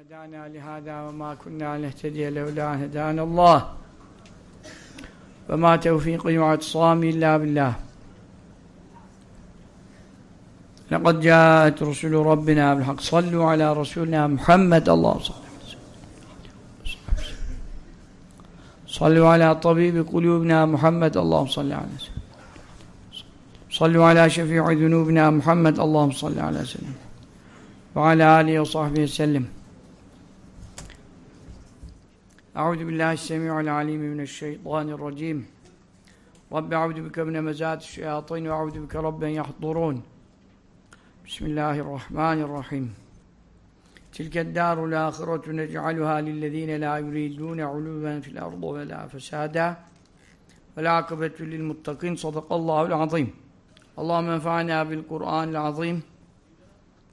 هدانا لهذا وما كنا لنهتدي لولا أن هدانا الله. وما توفيقي واعتصامي إلا بالله. لقد جاءت رسل ربنا بالحق. صلوا على رسولنا محمد الله صلى الله عليه وسلم. صلوا على طبيب قلوبنا محمد اللهم صل على سيدنا صلوا على شفيع ذنوبنا محمد اللهم صل على سيدنا وعلى آله وصحبه وسلم. Euzu billahi semiul alim mineşşeytanirracim. Rabbi euzu bike min hemezati şeyatin ve euzu bike rabben yahdurun. Bismillahirrahmanirrahim. Tilke darul ahiretu nec'aluha lillezine la yuridune uluven fil ardı ve la fesada. Ve la akıbetü lil muttakin. Sadakallahul azim. Allahümme menfa'na bil Kur'anil azim.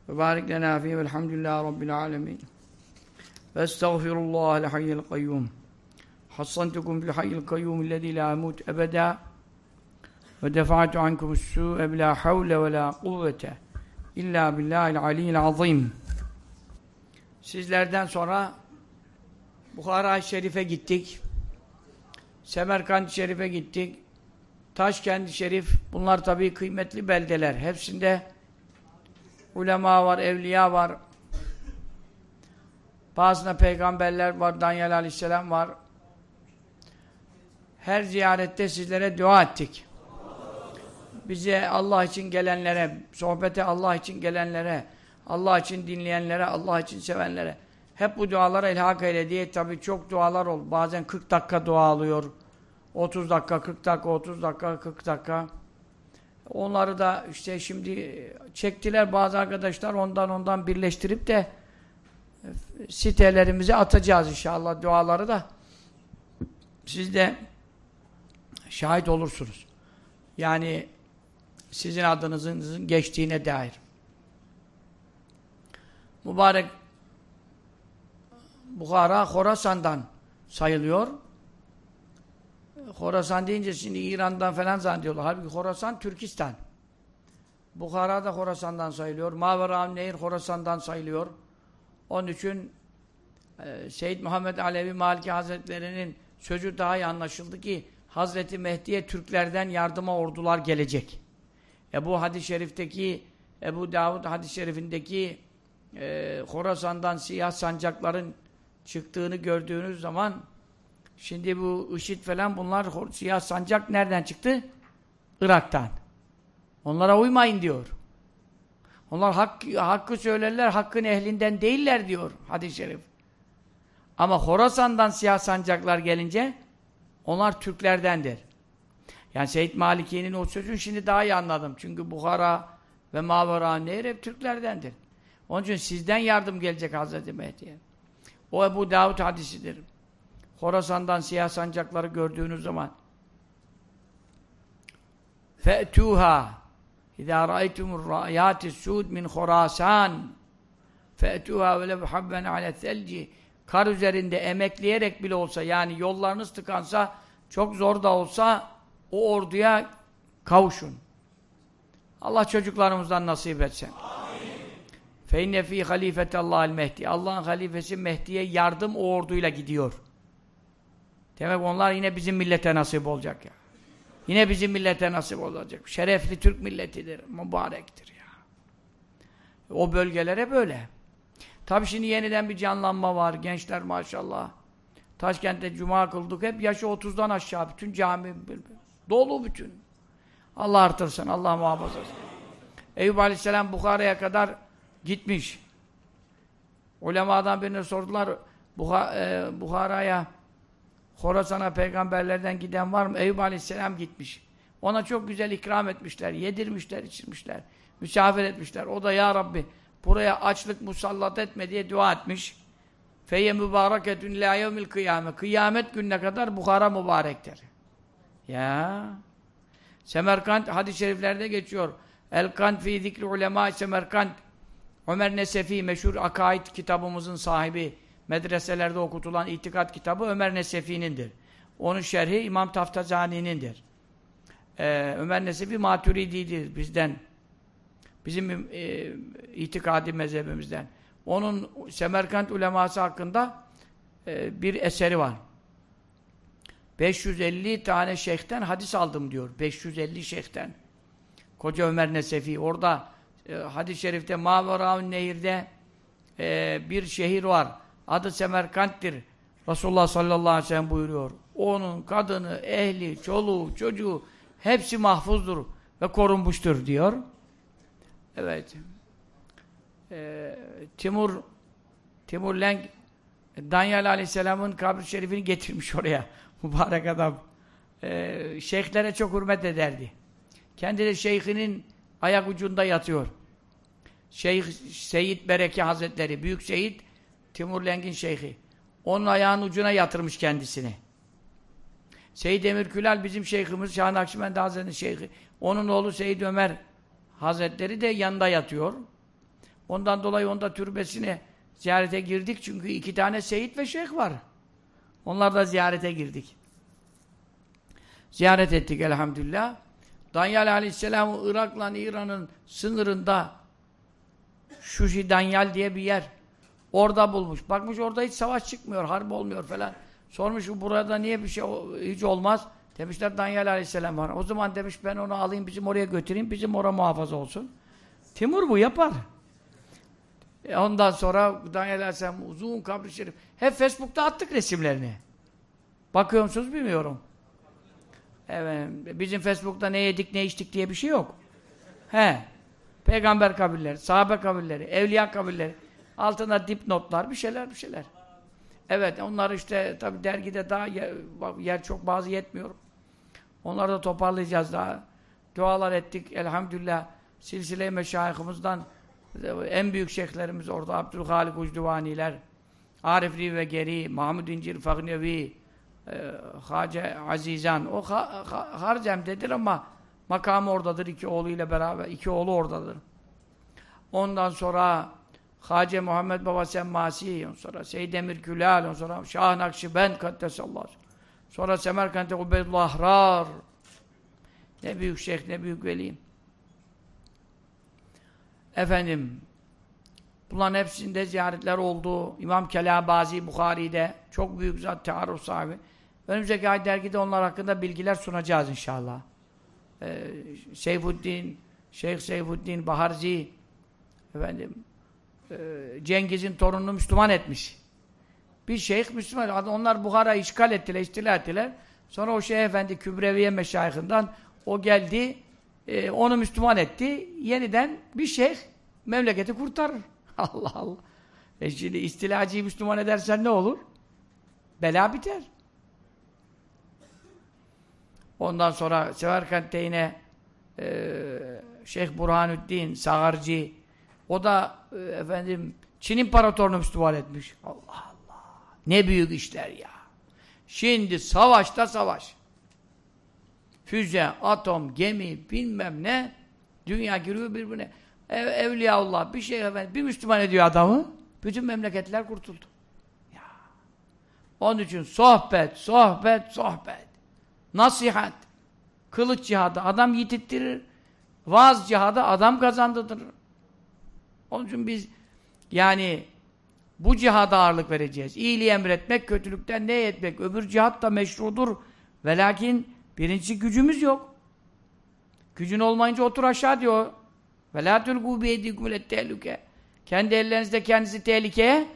Ve barik lena fihi velhamdülillahi rabbil alemin. Estağfirullah el hayyel kayyum. Hassantukum bil hayyel kayyum illezî la yemut ebeda ve defa'tu ankum es-sû'e bilâ havle ve lâ kuvvete illâ billâhil aliyyil azîm. Sizlerden sonra Bukhara Şerif'e gittik. Semerkant Şerif'e gittik. Taşkent Şerif, bunlar tabii kıymetli beldeler. Hepsinde ulema var, evliya var, Bazısında peygamberler var, Danyal Aleyhisselam var. Her ziyarette sizlere dua ettik. Bize Allah için gelenlere, sohbete Allah için gelenlere, Allah için dinleyenlere, Allah için sevenlere hep bu dualara ilhak eyle diye tabii çok dualar oldu. Bazen 40 dakika dua alıyor. 30 dakika, 40 dakika, 30 dakika, 40 dakika. Onları da işte şimdi çektiler bazı arkadaşlar ondan ondan birleştirip de sitelerimize atacağız inşallah duaları da. Siz de şahit olursunuz. Yani sizin adınızın geçtiğine dair. Mübarek Bukhara Horasan'dan sayılıyor. Horasan deyince şimdi İran'dan falan zannediyorlar. Halbuki Horasan Türkistan. Bukhara da Horasan'dan sayılıyor. Mavera Nehir Horasan'dan sayılıyor. Onun için e, Seyyid Muhammed Alevi Maliki Hazretleri'nin sözü daha iyi anlaşıldı ki Hazreti Mehdi'ye Türklerden yardıma ordular gelecek. Ebu Hadis-i Şerif'teki Ebu Davud Hadis-i Şerif'indeki e, Horasan'dan siyah sancakların çıktığını gördüğünüz zaman şimdi bu IŞİD falan bunlar siyah sancak nereden çıktı? Irak'tan. Onlara uymayın diyor. Onlar hak, hakkı söylerler, hakkın ehlinden değiller diyor hadis-i şerif. Ama Horasan'dan siyah sancaklar gelince onlar Türklerdendir. Yani Seyyid Maliki'nin o sözünü şimdi daha iyi anladım. Çünkü Bukhara ve Mavera Nehir hep Türklerdendir. Onun için sizden yardım gelecek Hazreti Mehdi'ye. O Ebu Davud hadisidir. Horasan'dan siyah sancakları gördüğünüz zaman فَأْتُوهَا اِذَا رَأَيْتُمُ الرَّايَاتِ السُّودِ مِنْ خُرَاسَانِ فَأْتُوهَا وَلَوْ حَبَّنَ عَلَى الثَّلْجِ Kar üzerinde emekleyerek bile olsa yani yollarınız tıkansa çok zor da olsa o orduya kavuşun. Allah çocuklarımızdan nasip etsin. فَاِنَّ ف۪ي خَلِيفَةَ اللّٰهِ Mehdi. Allah'ın halifesi Mehdi'ye yardım o orduyla gidiyor. Demek onlar yine bizim millete nasip olacak ya. Yine bizim millete nasip olacak. Şerefli Türk milletidir, mübarektir ya. O bölgelere böyle. Tabi şimdi yeniden bir canlanma var. Gençler maşallah. Taşkent'te cuma kıldık. Hep yaşı 30'dan aşağı. Bütün cami dolu bütün. Allah artırsın. Allah muhafaza etsin. Eyüp Aleyhisselam Bukhara'ya kadar gitmiş. Ulemadan birine sordular. Bukhara'ya Horasan'a peygamberlerden giden var mı? Eyüp Aleyhisselam gitmiş. Ona çok güzel ikram etmişler. Yedirmişler, içirmişler. Misafir etmişler. O da ya Rabbi buraya açlık musallat etme diye dua etmiş. Feyye mübareketün la yevmil kıyame. Kıyamet gününe kadar Bukhara mübarektir. Ya. Semerkant hadis-i şeriflerde geçiyor. El-Kant fi zikri ulema Semerkant. Ömer Nesefi meşhur akaid kitabımızın sahibi medreselerde okutulan itikat kitabı Ömer Nesefi'nindir. Onun şerhi İmam Taftazani'nindir. Ee, Ömer Nesefi Maturidi'dir bizden. Bizim e, itikadi mezhebimizden. Onun Semerkant uleması hakkında e, bir eseri var. 550 tane şeyhten hadis aldım diyor. 550 şeyhten. Koca Ömer Nesefi. Orada e, hadis-i şerifte Maveraun Nehir'de e, bir şehir var. Adı Semerkant'tir. Resulullah sallallahu aleyhi ve sellem buyuruyor. Onun kadını, ehli, çoluğu, çocuğu hepsi mahfuzdur ve korunmuştur diyor. Evet. Ee, Timur Timur Lenk Danyal Aleyhisselam'ın kabri şerifini getirmiş oraya. Mübarek adam. Ee, şeyhlere çok hürmet ederdi. Kendi de şeyhinin ayak ucunda yatıyor. Şeyh Seyit Bereke Hazretleri, Büyük Seyit Timur Leng'in şeyhi. Onun ayağının ucuna yatırmış kendisini. Seyyid Emir Külal bizim şeyhimiz, Şah Nakşibendi Hazretleri'nin şeyhi. Onun oğlu Seyyid Ömer Hazretleri de yanında yatıyor. Ondan dolayı onda türbesine ziyarete girdik çünkü iki tane Seyit ve Şeyh var. Onlar da ziyarete girdik. Ziyaret ettik elhamdülillah. Danyal Aleyhisselam'ı Irak'la İran'ın sınırında Şuşi Danyal diye bir yer. Orada bulmuş. Bakmış orada hiç savaş çıkmıyor, harp olmuyor falan. Sormuş burada niye bir şey hiç olmaz? Demişler Danyal Aleyhisselam var. O zaman demiş ben onu alayım bizim oraya götüreyim, bizim oraya muhafaza olsun. Timur bu yapar. E ondan sonra Danyal Aleyhisselam uzun kabri şerif. Hep Facebook'ta attık resimlerini. Bakıyor musunuz bilmiyorum. Evet, bizim Facebook'ta ne yedik ne içtik diye bir şey yok. He. Peygamber kabirleri, sahabe kabirleri, evliya kabirleri. Altında dipnotlar, bir şeyler bir şeyler. Evet, onlar işte tabi dergide daha yer, yer çok bazı yetmiyor. Onları da toparlayacağız daha. Dualar ettik elhamdülillah. Silsile-i meşayihimizden en büyük şeyhlerimiz orada Abdülhalik Ucduvaniler, Arif Rive Geri, Mahmud İncir Fagnevi, e, Hace Azizan. O ha, ha, Harcem'dedir ama makamı oradadır iki oğluyla beraber. iki oğlu oradadır. Ondan sonra Hace Muhammed Baba Semmasi, ondan sonra Seyyid Emir ondan sonra Şah Nakşibend Kaddesallahu Sonra Semerkant'te Ubeydullah Ahrar. Ne büyük şeyh, ne büyük veli. Efendim, bunların hepsinde ziyaretler oldu. İmam Kelabazi Bukhari'de çok büyük zat tearruf sahibi. Önümüzdeki ay dergide onlar hakkında bilgiler sunacağız inşallah. Ee, Seyfuddin, Şeyh Seyfuddin Baharzi efendim Cengiz'in torununu Müslüman etmiş. Bir şeyh Müslüman. Onlar Buhara işgal ettiler, istila ettiler. Sonra o şeyh efendi Kübreviye meşayihinden o geldi, e, onu Müslüman etti. Yeniden bir şeyh memleketi kurtarır. Allah Allah. E şimdi istilacıyı Müslüman edersen ne olur? Bela biter. Ondan sonra Severkant'te yine e, Şeyh Burhanüddin Sağarcı o da e, efendim Çin İmparatorunu Müslüman etmiş. Allah Allah. Ne büyük işler ya. Şimdi savaşta savaş. Füze, atom, gemi, bilmem ne. Dünya giriyor birbirine. Ev, Evliyaullah bir şey efendim. Bir Müslüman ediyor adamı. Bütün memleketler kurtuldu. Ya. Onun için sohbet, sohbet, sohbet. Nasihat. Kılıç cihadı adam yitittirir. Vaaz cihadı adam kazandırır. Onun için biz yani bu cihada ağırlık vereceğiz. İyiliği emretmek, kötülükten ne etmek. Öbür cihat da meşrudur. Ve lakin birinci gücümüz yok. Gücün olmayınca otur aşağı diyor. Ve la tulgu bi yedikum tehlike. Kendi ellerinizde kendinizi tehlikeye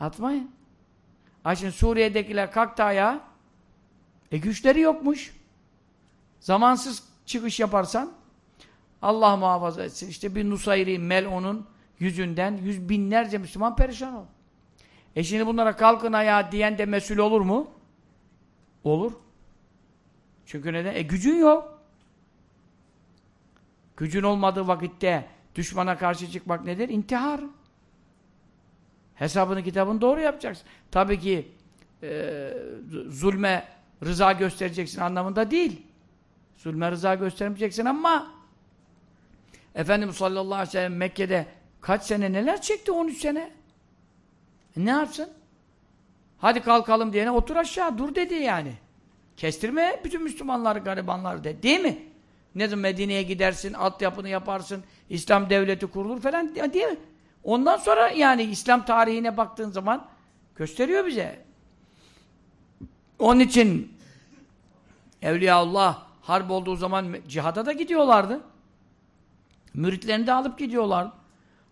atmayın. Şimdi Suriye'dekiler kalktı ayağa. E güçleri yokmuş. Zamansız çıkış yaparsan Allah muhafaza etsin. İşte bir Nusayri Mel'on'un yüzünden yüz binlerce Müslüman perişan olur. E şimdi bunlara kalkın ayağa diyen de mesul olur mu? Olur. Çünkü neden? E gücün yok. Gücün olmadığı vakitte düşmana karşı çıkmak nedir? İntihar. Hesabını kitabını doğru yapacaksın. Tabii ki e, zulme rıza göstereceksin anlamında değil. Zulme rıza göstermeyeceksin ama Efendimiz sallallahu aleyhi ve sellem Mekke'de kaç sene neler çekti? 13 sene. E ne yapsın? Hadi kalkalım diyene otur aşağı dur dedi yani. Kestirme bütün Müslümanları, garibanları de. Değil mi? Ne zaman Medine'ye gidersin, altyapını yaparsın, İslam devleti kurulur falan değil mi? Ondan sonra yani İslam tarihine baktığın zaman gösteriyor bize. Onun için Evliyaullah harp olduğu zaman cihada da gidiyorlardı. Müritlerini de alıp gidiyorlardı.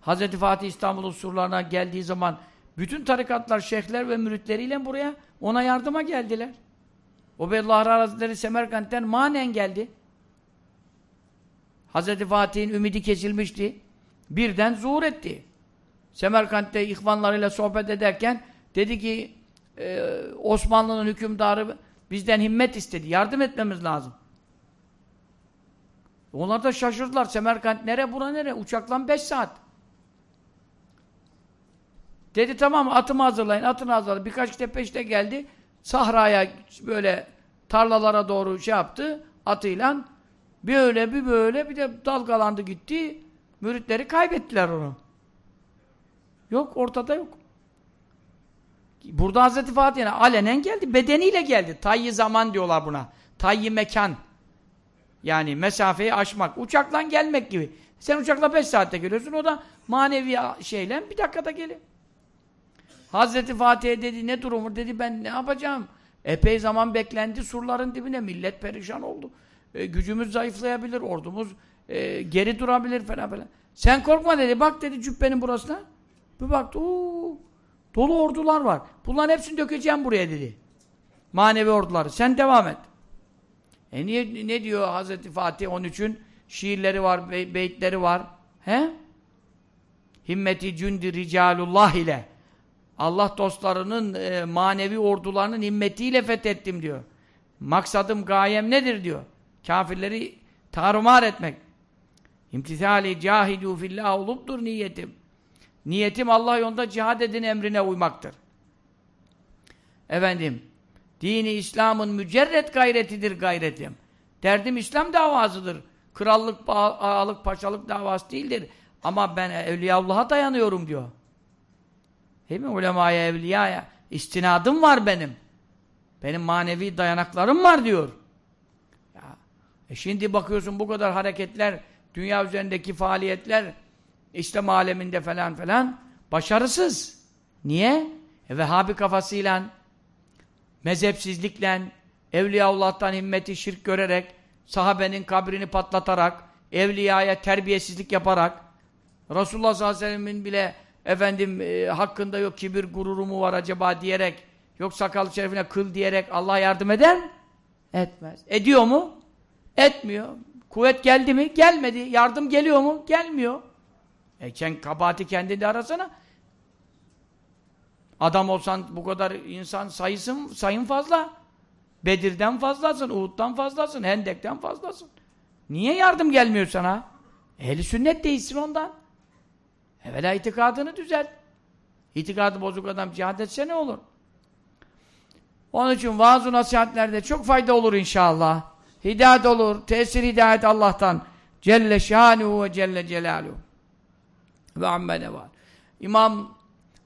Hz. Fatih İstanbul'un surlarına geldiği zaman bütün tarikatlar, şeyhler ve müritleriyle buraya ona yardıma geldiler. Ubeydullah Hazretleri Semerkant'ten manen geldi. Hz. Fatih'in ümidi kesilmişti. Birden zuhur etti. Semerkant'te ihvanlarıyla sohbet ederken dedi ki e, Osmanlı'nın hükümdarı bizden himmet istedi. Yardım etmemiz lazım. Onlar da şaşırdılar. Semerkant nere bura nere? Uçakla 5 saat. Dedi tamam atımı hazırlayın. Atını hazırladı. Birkaç işte peşte geldi. Sahraya böyle tarlalara doğru şey yaptı. Atıyla bir öyle bir böyle bir de dalgalandı gitti. Müritleri kaybettiler onu. Yok ortada yok. Burada Hazreti Fatih alenen geldi. Bedeniyle geldi. Tayyi zaman diyorlar buna. Tayyi mekan. Yani mesafeyi aşmak. Uçakla gelmek gibi. Sen uçakla 5 saatte geliyorsun. O da manevi şeyle bir dakikada gelir. Hazreti Fatih'e dedi ne durumu? Dedi ben ne yapacağım? Epey zaman beklendi surların dibine. Millet perişan oldu. E, gücümüz zayıflayabilir. Ordumuz e, geri durabilir falan falan. Sen korkma dedi. Bak dedi cübbenin burasına. Bir baktı. Oo, dolu ordular var. Bunların hepsini dökeceğim buraya dedi. Manevi orduları. Sen devam et. E niye, ne diyor Hazreti Fatih 13'ün? Şiirleri var, be beyitleri var. He? Himmeti cündi ricalullah ile. Allah dostlarının e, manevi ordularının himmetiyle fethettim diyor. Maksadım, gayem nedir diyor. Kafirleri tarumar etmek. İmtithali cahidu fillah oluptur niyetim. Niyetim Allah yolunda cihad edin emrine uymaktır. Efendim, dini İslam'ın mücerret gayretidir gayretim. Derdim İslam davasıdır. Krallık, ağalık, paşalık davası değildir. Ama ben Evliyaullah'a dayanıyorum diyor. Değil mi? Ulemaya, evliyaya. İstinadım var benim. Benim manevi dayanaklarım var diyor. Ya, e şimdi bakıyorsun bu kadar hareketler, dünya üzerindeki faaliyetler, İslam aleminde falan falan başarısız. Niye? E, Vehhabi kafasıyla, mezhepsizlikle, Evliyaullah'tan himmeti şirk görerek, sahabenin kabrini patlatarak, evliyaya terbiyesizlik yaparak, Resulullah sallallahu aleyhi ve sellem'in bile efendim e, hakkında yok kibir gururu mu var acaba diyerek, yok sakal şerifine kıl diyerek Allah yardım eder mi? Etmez. Ediyor mu? Etmiyor. Kuvvet geldi mi? Gelmedi. Yardım geliyor mu? Gelmiyor. E sen kabahati kendinde arasana. Adam olsan bu kadar insan sayısın, sayın fazla. Bedir'den fazlasın, Uhud'dan fazlasın, Hendek'ten fazlasın. Niye yardım gelmiyor sana? Ehli sünnet değilsin ondan. Evvela itikadını düzelt. İtikadı bozuk adam cihad etse ne olur? Onun için vaaz nasihatlerde çok fayda olur inşallah. Hidayet olur. Tesir hidayet Allah'tan. Celle şanuhu ve celle celaluhu. Ve amme var. İmam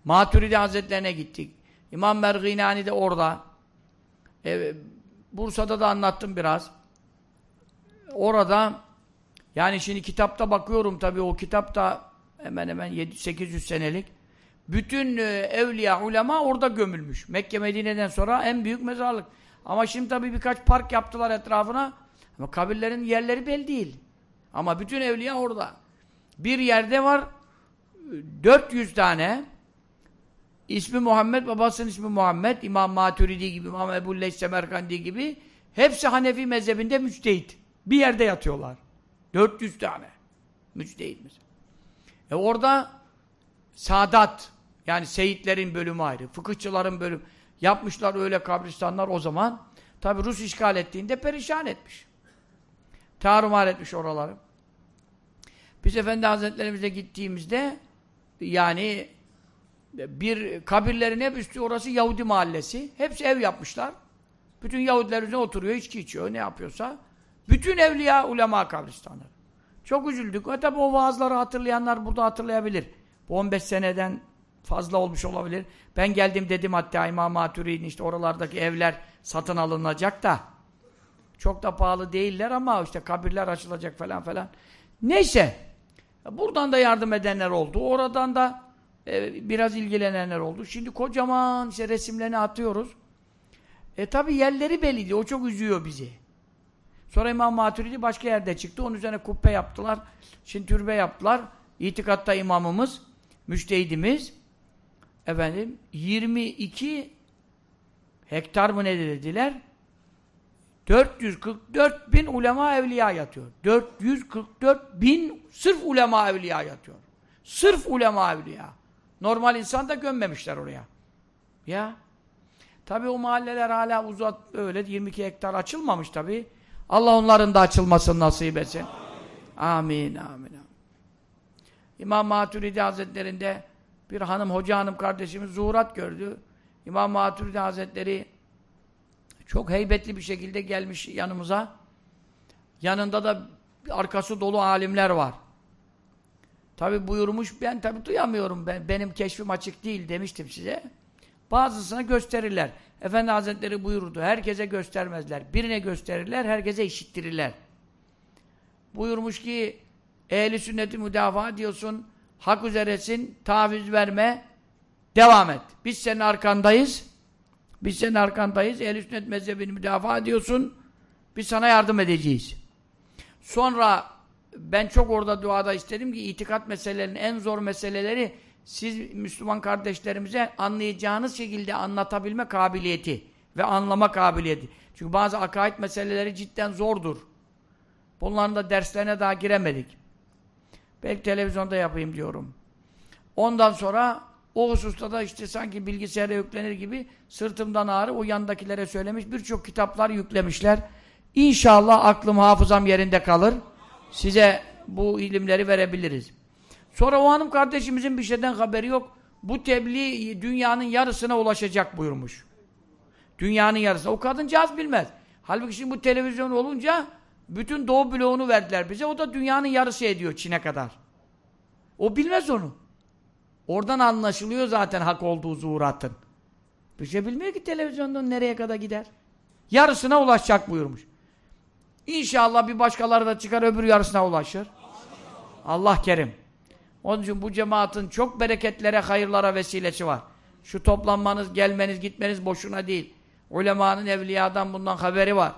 Maturidi Hazretlerine gittik. İmam Merginani de orada. E, Bursa'da da anlattım biraz. Orada yani şimdi kitapta bakıyorum tabii o kitapta hemen hemen 700-800 senelik bütün e, evliya, ulema orada gömülmüş. Mekke, Medine'den sonra en büyük mezarlık. Ama şimdi tabii birkaç park yaptılar etrafına. Ama kabirlerin yerleri belli değil. Ama bütün evliya orada. Bir yerde var 400 tane ismi Muhammed, babasının ismi Muhammed, İmam Maturidi gibi, İmam Ebu Leys Semerkandi gibi hepsi Hanefi mezhebinde müçtehit. Bir yerde yatıyorlar. 400 tane. Müçtehit mesela. E orada Sadat yani Seyitlerin bölümü ayrı, fıkıhçıların bölümü yapmışlar öyle kabristanlar o zaman. Tabi Rus işgal ettiğinde perişan etmiş. Tarumar etmiş oraları. Biz Efendi Hazretlerimize gittiğimizde yani bir kabirlerin hep üstü orası Yahudi mahallesi. Hepsi ev yapmışlar. Bütün Yahudiler üzerine oturuyor, içki içiyor, ne yapıyorsa. Bütün evliya ulema kabristanları. Çok üzüldük. E tabi o vaazları hatırlayanlar burada hatırlayabilir. Bu 15 seneden fazla olmuş olabilir. Ben geldim dedim hatta İmam Maturi'nin işte oralardaki evler satın alınacak da çok da pahalı değiller ama işte kabirler açılacak falan falan. Neyse Buradan da yardım edenler oldu. Oradan da e, biraz ilgilenenler oldu. Şimdi kocaman işte resimlerini atıyoruz. E tabi yerleri belli O çok üzüyor bizi. Sonra İmam Maturidi başka yerde çıktı. Onun üzerine kubbe yaptılar. Şimdi türbe yaptılar. İtikatta imamımız, müştehidimiz efendim 22 hektar mı ne dediler? 444 bin ulema evliya yatıyor. 444 bin sırf ulema evliya yatıyor. Sırf ulema evliya. Normal insan da gömmemişler oraya. Ya. Tabi o mahalleler hala uzat öyle 22 hektar açılmamış tabi. Allah onların da açılmasını nasip etsin. Amin, amin, amin. İmam Maturidi Hazretleri'nde bir hanım, hoca hanım kardeşimiz zuhurat gördü. İmam Maturidi Hazretleri çok heybetli bir şekilde gelmiş yanımıza. Yanında da arkası dolu alimler var. Tabi buyurmuş, ben tabi duyamıyorum, ben, benim keşfim açık değil demiştim size. Bazısına gösterirler. Efendi Hazretleri buyurdu, herkese göstermezler. Birine gösterirler, herkese işittirirler. Buyurmuş ki, ehli sünneti müdafaa diyorsun, hak üzeresin, taviz verme, devam et. Biz senin arkandayız, biz senin arkandayız, ehl sünnet mezhebini müdafaa ediyorsun, biz sana yardım edeceğiz. Sonra ben çok orada duada istedim ki itikat meselelerinin en zor meseleleri siz Müslüman kardeşlerimize anlayacağınız şekilde anlatabilme kabiliyeti ve anlama kabiliyeti. Çünkü bazı akaid meseleleri cidden zordur. Bunların da derslerine daha giremedik. Belki televizyonda yapayım diyorum. Ondan sonra o hususta da işte sanki bilgisayara yüklenir gibi sırtımdan ağrı o yandakilere söylemiş. Birçok kitaplar yüklemişler. İnşallah aklım hafızam yerinde kalır. Size bu ilimleri verebiliriz. Sonra o hanım kardeşimizin bir şeyden haberi yok. Bu tebliğ dünyanın yarısına ulaşacak buyurmuş. Dünyanın yarısına. O kadıncağız bilmez. Halbuki şimdi bu televizyon olunca bütün doğu bloğunu verdiler bize. O da dünyanın yarısı ediyor Çin'e kadar. O bilmez onu. Oradan anlaşılıyor zaten hak olduğu zuhuratın. Bir şey bilmiyor ki televizyondan nereye kadar gider. Yarısına ulaşacak buyurmuş. İnşallah bir başkaları da çıkar öbür yarısına ulaşır. Allah kerim. Onun için bu cemaatin çok bereketlere, hayırlara vesilesi var. Şu toplanmanız, gelmeniz, gitmeniz boşuna değil. Ulemanın evliyadan bundan haberi var.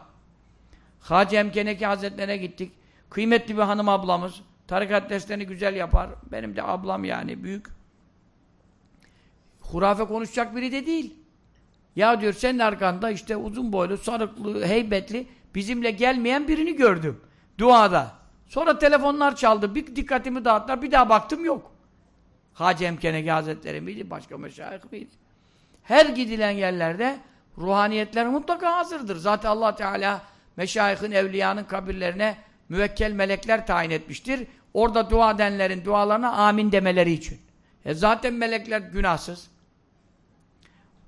Hacı Emkeneki Hazretlerine gittik. Kıymetli bir hanım ablamız. Tarikat derslerini güzel yapar. Benim de ablam yani büyük. Hurafe konuşacak biri de değil. Ya diyor senin arkanda işte uzun boylu, sarıklı, heybetli bizimle gelmeyen birini gördüm. Duada. Sonra telefonlar çaldı. Bir dikkatimi dağıttılar. Bir daha baktım yok. Hacı Emkenegi Hazretleri miydi? Başka meşayih miydi? Her gidilen yerlerde ruhaniyetler mutlaka hazırdır. Zaten Allah Teala meşayihin, evliyanın kabirlerine müvekkel melekler tayin etmiştir. Orada dua edenlerin dualarına amin demeleri için. E zaten melekler günahsız.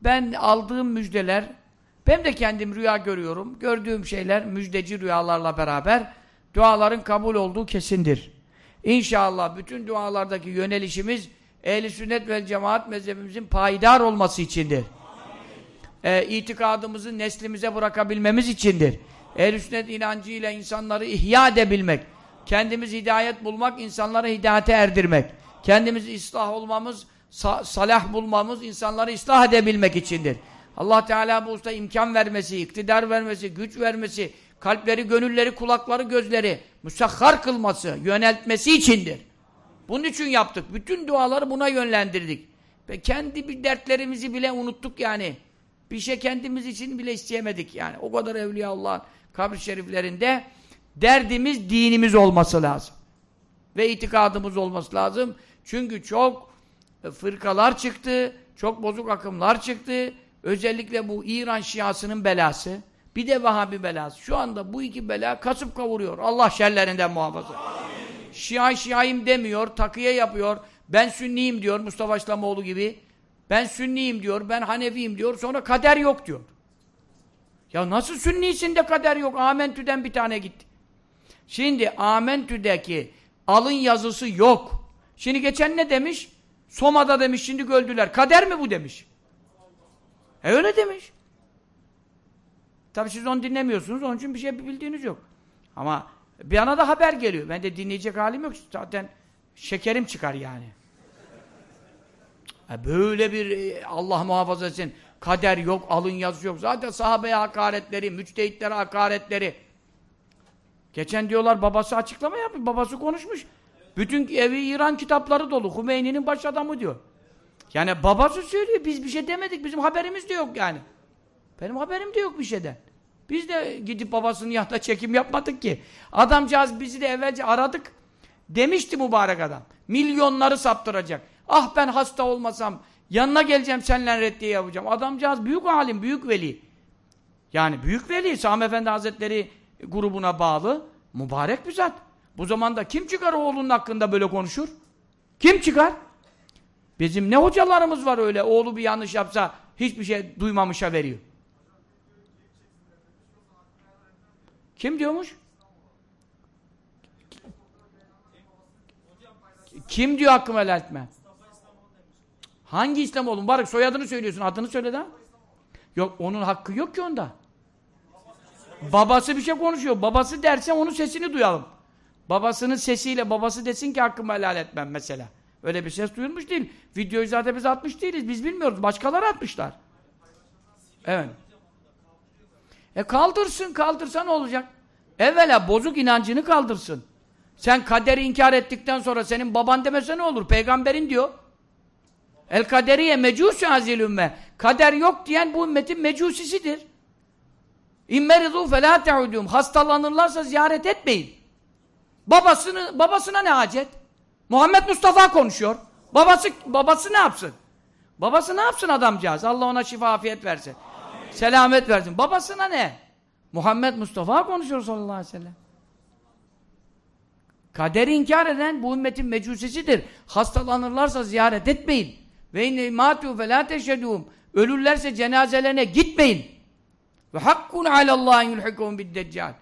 Ben aldığım müjdeler, ben de kendim rüya görüyorum. Gördüğüm şeyler müjdeci rüyalarla beraber duaların kabul olduğu kesindir. İnşallah bütün dualardaki yönelişimiz ehli sünnet ve cemaat mezhebimizin payidar olması içindir. Ee, itikadımızı neslimize bırakabilmemiz içindir. Ehl-i sünnet inancıyla insanları ihya edebilmek, kendimiz hidayet bulmak, insanları hidayete erdirmek, kendimiz ıslah olmamız, sa salah bulmamız, insanları ıslah edebilmek içindir. Allah Teala bu usta imkan vermesi, iktidar vermesi, güç vermesi, kalpleri, gönülleri, kulakları, gözleri müsahhar kılması, yöneltmesi içindir. Bunun için yaptık. Bütün duaları buna yönlendirdik. Ve kendi bir dertlerimizi bile unuttuk yani. Bir şey kendimiz için bile isteyemedik yani. O kadar Evliya Allah'ın kabir şeriflerinde derdimiz dinimiz olması lazım. Ve itikadımız olması lazım. Çünkü çok e, fırkalar çıktı, çok bozuk akımlar çıktı. Özellikle bu İran şiasının belası. Bir de Vahabi belası. Şu anda bu iki bela kasıp kavuruyor. Allah şerlerinden muhafaza. Şia şiayım demiyor, takıya yapıyor. Ben sünniyim diyor Mustafa İslamoğlu gibi. Ben sünniyim diyor, ben hanefiyim diyor. Sonra kader yok diyor. Ya nasıl sünnisin de kader yok? Amentü'den bir tane gitti. Şimdi Amentü'deki alın yazısı yok. Şimdi geçen ne demiş? Soma'da demiş şimdi öldüler. Kader mi bu demiş. E öyle demiş. Tabi siz onu dinlemiyorsunuz. Onun için bir şey bildiğiniz yok. Ama bir ana da haber geliyor. Ben de dinleyecek halim yok. Zaten şekerim çıkar yani. Böyle bir e, Allah muhafaza etsin kader yok, alın yazı yok. Zaten sahabeye hakaretleri, müçtehitlere hakaretleri. Geçen diyorlar babası açıklama yapmış, babası konuşmuş. Bütün evi İran kitapları dolu. Hümeyni'nin baş adamı diyor. Yani babası söylüyor, biz bir şey demedik, bizim haberimiz de yok yani. Benim haberim de yok bir şeyden. Biz de gidip babasının yanında çekim yapmadık ki. Adamcağız bizi de evvelce aradık. Demişti mübarek adam. Milyonları saptıracak. Ah ben hasta olmasam, yanına geleceğim seninle reddiye yapacağım. Adamcağız büyük alim, büyük veli. Yani büyük veli, Sami Efendi Hazretleri grubuna bağlı. Mübarek bir zat. Bu zamanda kim çıkar oğlunun hakkında böyle konuşur? Kim çıkar? Bizim ne hocalarımız var öyle, oğlu bir yanlış yapsa hiçbir şey duymamışa veriyor. Kim diyormuş? Kim diyor hakkımı helal etme? Hangi İslam oğlum? Barık soyadını söylüyorsun. Adını söyle de. Yok onun hakkı yok ki onda. Babası bir şey konuşuyor. Babası derse onun sesini duyalım. Babasının sesiyle babası desin ki hakkımı helal etmem mesela. Öyle bir ses duyulmuş değil. Videoyu zaten biz atmış değiliz. Biz bilmiyoruz. Başkaları atmışlar. Evet. E kaldırsın. Kaldırsa ne olacak? Evvela bozuk inancını kaldırsın. Sen kaderi inkar ettikten sonra senin baban demese ne olur? Peygamberin diyor. El kaderiye mecusu azil ümme. Kader yok diyen bu ümmetin mecusisidir. İmmerizu felâ te'udûm. Hastalanırlarsa ziyaret etmeyin. Babasını, babasına ne hacet? Muhammed Mustafa konuşuyor. Babası, babası ne yapsın? Babası ne yapsın adamcağız? Allah ona şifa afiyet versin. Selamet versin. Babasına ne? Muhammed Mustafa konuşuyor sallallahu aleyhi ve sellem. Kaderi inkar eden bu ümmetin mecusisidir. Hastalanırlarsa ziyaret etmeyin. Ve inne matu fe la. Ölürlerse cenazelerine gitmeyin. Ve hakkun alallahi yulhikum bid-deccal.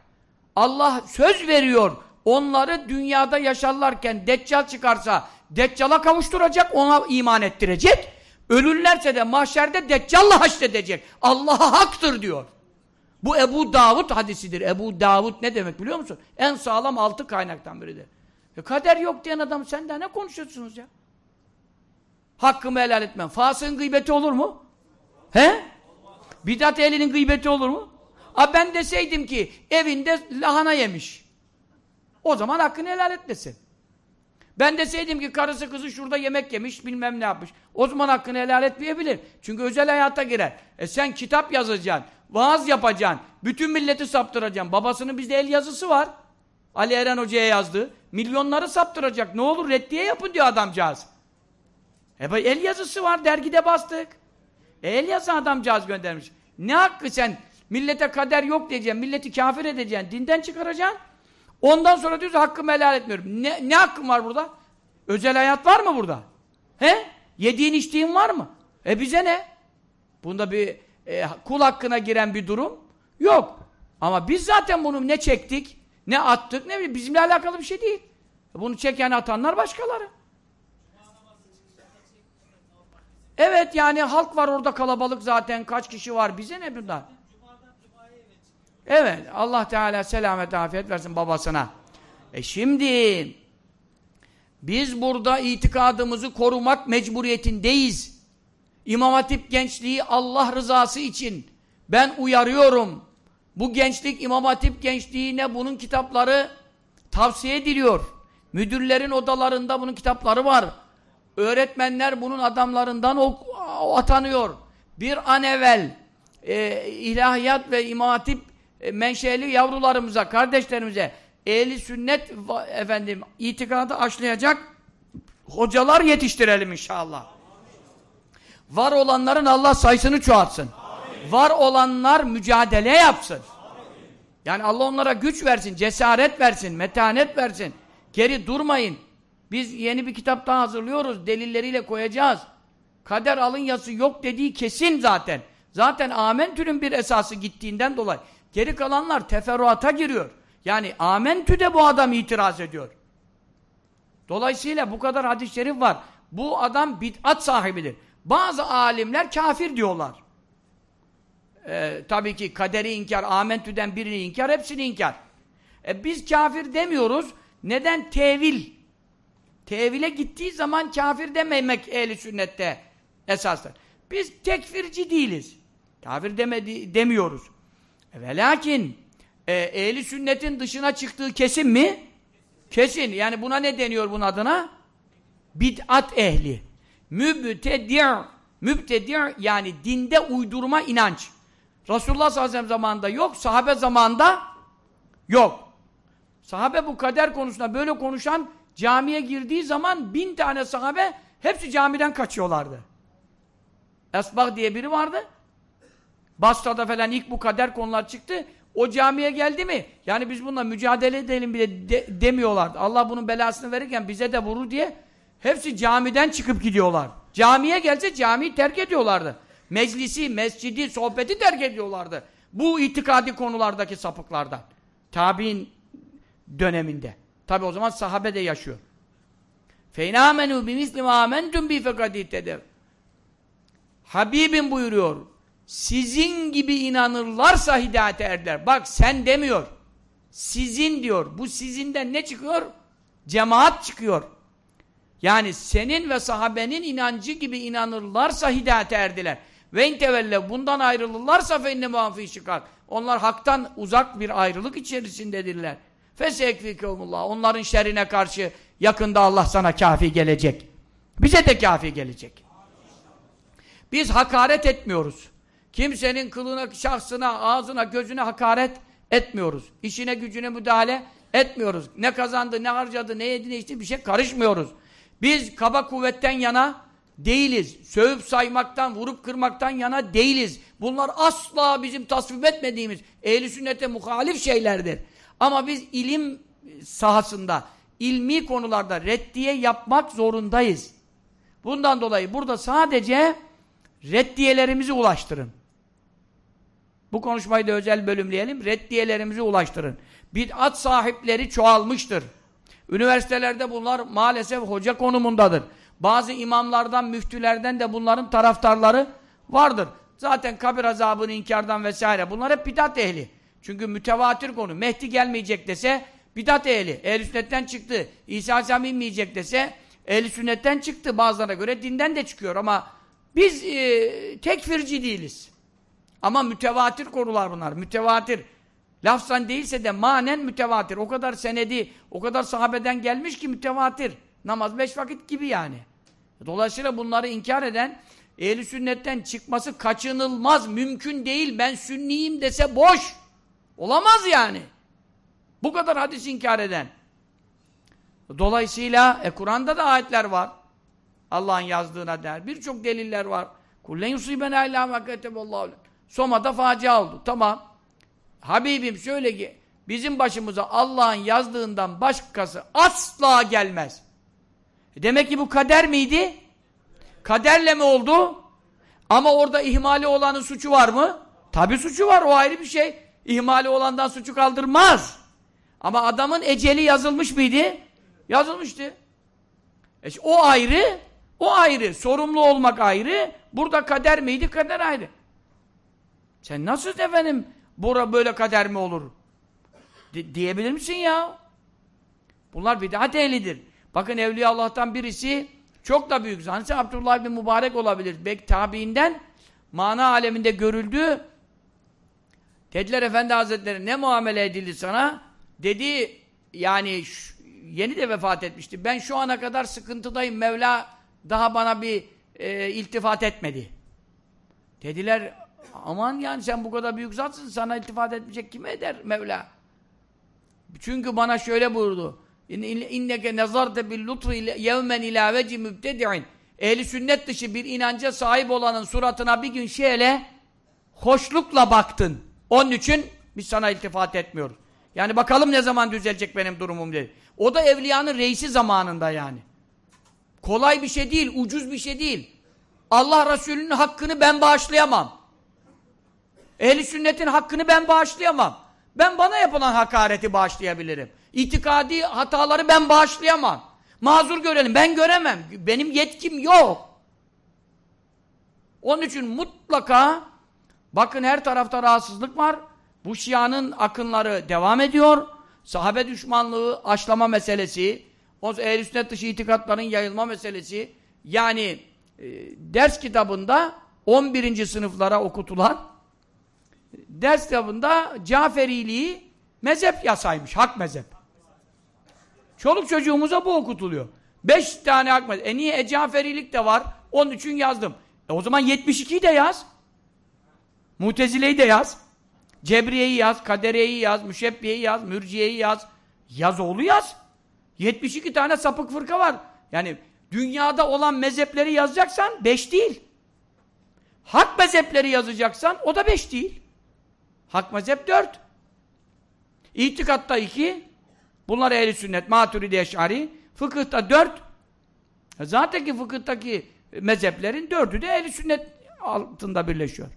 Allah söz veriyor. Onları dünyada yaşarlarken deccal çıkarsa deccala kavuşturacak, ona iman ettirecek. Ölürlerse de mahşerde deccalla haşredecek. Allah'a haktır diyor. Bu Ebu Davud hadisidir. Ebu Davud ne demek biliyor musun? En sağlam altı kaynaktan biridir. E kader yok diyen adam sen daha ne konuşuyorsunuz ya? Hakkımı helal etmem. Fasığın gıybeti olur mu? He? Bidat ehlinin gıybeti olur mu? A ben deseydim ki evinde lahana yemiş. O zaman hakkını helal etmesin. Ben deseydim ki karısı kızı şurada yemek yemiş bilmem ne yapmış. O zaman hakkını helal etmeyebilir. Çünkü özel hayata girer. E sen kitap yazacaksın, vaaz yapacaksın, bütün milleti saptıracaksın. Babasının bizde el yazısı var. Ali Eren Hoca'ya yazdı. Milyonları saptıracak. Ne olur reddiye yapın diyor adamcağız. E el yazısı var dergide bastık. E el yazı adamcağız göndermiş. Ne hakkı sen millete kader yok diyeceksin, milleti kafir edeceksin, dinden çıkaracaksın. Ondan sonra diyorsun hakkımı helal etmiyorum. Ne, ne hakkım var burada? Özel hayat var mı burada? He? Yediğin içtiğin var mı? E bize ne? Bunda bir e, kul hakkına giren bir durum yok. Ama biz zaten bunu ne çektik, ne attık, ne bizimle alakalı bir şey değil. Bunu çeken atanlar başkaları. Evet yani halk var orada kalabalık zaten kaç kişi var bize ne bundan? Evet Allah Teala selamet afiyet versin babasına. E şimdi biz burada itikadımızı korumak mecburiyetindeyiz. İmam Hatip gençliği Allah rızası için ben uyarıyorum. Bu gençlik İmam Hatip gençliğine bunun kitapları tavsiye ediliyor. Müdürlerin odalarında bunun kitapları var. Öğretmenler bunun adamlarından o, o atanıyor. Bir an evvel e, ilahiyat ve imatip e, menşeli yavrularımıza, kardeşlerimize ehli sünnet efendim itikadı aşlayacak hocalar yetiştirelim inşallah. Var olanların Allah sayısını çoğaltsın. Var olanlar mücadele yapsın. Yani Allah onlara güç versin, cesaret versin, metanet versin. Geri durmayın. Biz yeni bir kitap daha hazırlıyoruz. Delilleriyle koyacağız. Kader alın yazısı yok dediği kesin zaten. Zaten amentünün bir esası gittiğinden dolayı. Geri kalanlar teferruata giriyor. Yani amentü de bu adam itiraz ediyor. Dolayısıyla bu kadar hadis-i şerif var. Bu adam bid'at sahibidir. Bazı alimler kafir diyorlar. Ee, tabii ki kaderi inkar, amentüden birini inkar, hepsini inkar. E, biz kafir demiyoruz. Neden? Tevil tevile gittiği zaman kafir dememek ehli sünnette esastır. Biz tekfirci değiliz. Kafir demedi, demiyoruz. Ve lakin e, ehli sünnetin dışına çıktığı kesin mi? Kesin. Yani buna ne deniyor bunun adına? Bid'at ehli. Mübtedi' mübtedi' yani dinde uydurma inanç. Resulullah sallallahu aleyhi ve sellem zamanında yok, sahabe zamanında yok. Sahabe bu kader konusunda böyle konuşan camiye girdiği zaman bin tane sahabe hepsi camiden kaçıyorlardı. Esbah diye biri vardı. Basra'da falan ilk bu kader konular çıktı. O camiye geldi mi? Yani biz bununla mücadele edelim bile de, demiyorlardı. Allah bunun belasını verirken bize de vurur diye hepsi camiden çıkıp gidiyorlar. Camiye gelse camiyi terk ediyorlardı. Meclisi, mescidi, sohbeti terk ediyorlardı. Bu itikadi konulardaki sapıklardan. Tabi'in döneminde. Tabi o zaman sahabe de yaşıyor. فَاِنَامَنُوا بِمِسْلِ مَا آمَنْتُمْ بِي فَقَدْ Habibim buyuruyor. Sizin gibi inanırlarsa hidayete erdiler. Bak sen demiyor. Sizin diyor. Bu sizinden ne çıkıyor? Cemaat çıkıyor. Yani senin ve sahabenin inancı gibi inanırlarsa hidayete erdiler. Ve intevelle bundan ayrılırlarsa fe inne muafi şikak. Onlar haktan uzak bir ayrılık içerisindedirler. Fesekfikehumullah. Onların şerine karşı yakında Allah sana kafi gelecek. Bize de kafi gelecek. Biz hakaret etmiyoruz. Kimsenin kılına, şahsına, ağzına, gözüne hakaret etmiyoruz. İşine, gücüne müdahale etmiyoruz. Ne kazandı, ne harcadı, ne yedi, ne içti bir şey karışmıyoruz. Biz kaba kuvvetten yana değiliz. Sövüp saymaktan, vurup kırmaktan yana değiliz. Bunlar asla bizim tasvip etmediğimiz ehli sünnete muhalif şeylerdir. Ama biz ilim sahasında, ilmi konularda reddiye yapmak zorundayız. Bundan dolayı burada sadece reddiyelerimizi ulaştırın. Bu konuşmayı da özel bölümleyelim. Reddiyelerimizi ulaştırın. Bid'at sahipleri çoğalmıştır. Üniversitelerde bunlar maalesef hoca konumundadır. Bazı imamlardan, müftülerden de bunların taraftarları vardır. Zaten kabir azabını inkardan vesaire. Bunlar hep bidat ehli. Çünkü mütevatir konu. Mehdi gelmeyecek dese bidat ehli. Ehl-i sünnetten çıktı. İsa Aleyhisselam inmeyecek dese ehl-i sünnetten çıktı. Bazılarına göre dinden de çıkıyor ama biz e, tekfirci değiliz. Ama mütevatir konular bunlar. Mütevatir. Lafzan değilse de manen mütevatir. O kadar senedi, o kadar sahabeden gelmiş ki mütevatir. Namaz beş vakit gibi yani. Dolayısıyla bunları inkar eden ehli sünnetten çıkması kaçınılmaz, mümkün değil. Ben sünniyim dese boş. Olamaz yani. Bu kadar hadis inkar eden. Dolayısıyla e, Kur'an'da da ayetler var. Allah'ın yazdığına der. Birçok deliller var. Kullen yusibena illa ma keteballahu Soma'da facia oldu. Tamam. Habibim şöyle ki bizim başımıza Allah'ın yazdığından başkası asla gelmez. E demek ki bu kader miydi? Kaderle mi oldu? Ama orada ihmali olanın suçu var mı? Tabi suçu var. O ayrı bir şey. İhmali olandan suçu kaldırmaz. Ama adamın eceli yazılmış mıydı? Yazılmıştı. E o ayrı, o ayrı. Sorumlu olmak ayrı. Burada kader miydi? Kader ayrı. Sen nasıl efendim bura böyle kader mi olur? De diyebilir misin ya? Bunlar bid'at ehlidir. Bakın Evliya Allah'tan birisi çok da büyük. Zansi Abdullah bin Mübarek olabilir. Belki tabiinden mana aleminde görüldü. Dediler Efendi Hazretleri ne muamele edildi sana? Dedi yani yeni de vefat etmişti. Ben şu ana kadar sıkıntıdayım. Mevla daha bana bir e, iltifat etmedi. Dediler aman yani sen bu kadar büyük zatsın sana iltifat etmeyecek kim eder Mevla? Çünkü bana şöyle buyurdu. İnneke nezarte bil lutfi yevmen ila veci mübtedi'in. Ehli sünnet dışı bir inanca sahip olanın suratına bir gün şöyle hoşlukla baktın. Onun için biz sana iltifat etmiyoruz. Yani bakalım ne zaman düzelecek benim durumum dedi. O da evliyanın reisi zamanında yani. Kolay bir şey değil, ucuz bir şey değil. Allah Resulü'nün hakkını ben bağışlayamam. Ehli sünnetin hakkını ben bağışlayamam. Ben bana yapılan hakareti bağışlayabilirim. İtikadi hataları ben bağışlayamam. Mazur görelim. Ben göremem. Benim yetkim yok. Onun için mutlaka bakın her tarafta rahatsızlık var. Bu şianın akınları devam ediyor. Sahabe düşmanlığı, aşlama meselesi, O ehl sünnet dışı itikatların yayılma meselesi yani e, ders kitabında 11. sınıflara okutulan ders kitabında Caferiliği mezhep yasaymış. Hak mezhep. Çoluk çocuğumuza bu okutuluyor. Beş tane hak mezhep. E niye? E Caferilik de var. Onun için yazdım. E o zaman 72'yi de yaz. Mutezile'yi de yaz. Cebriye'yi yaz, Kadere'yi yaz, Müşebbiye'yi yaz, Mürciye'yi yaz. Yaz oğlu yaz. 72 tane sapık fırka var. Yani dünyada olan mezhepleri yazacaksan 5 değil. Hak mezhepleri yazacaksan o da 5 değil. Hak mezhep 4. İtikatta 2. Bunlar ehli sünnet, maturidi eşari. Fıkıhta 4. E zaten ki fıkıhtaki mezheplerin dördü de ehli sünnet altında birleşiyor.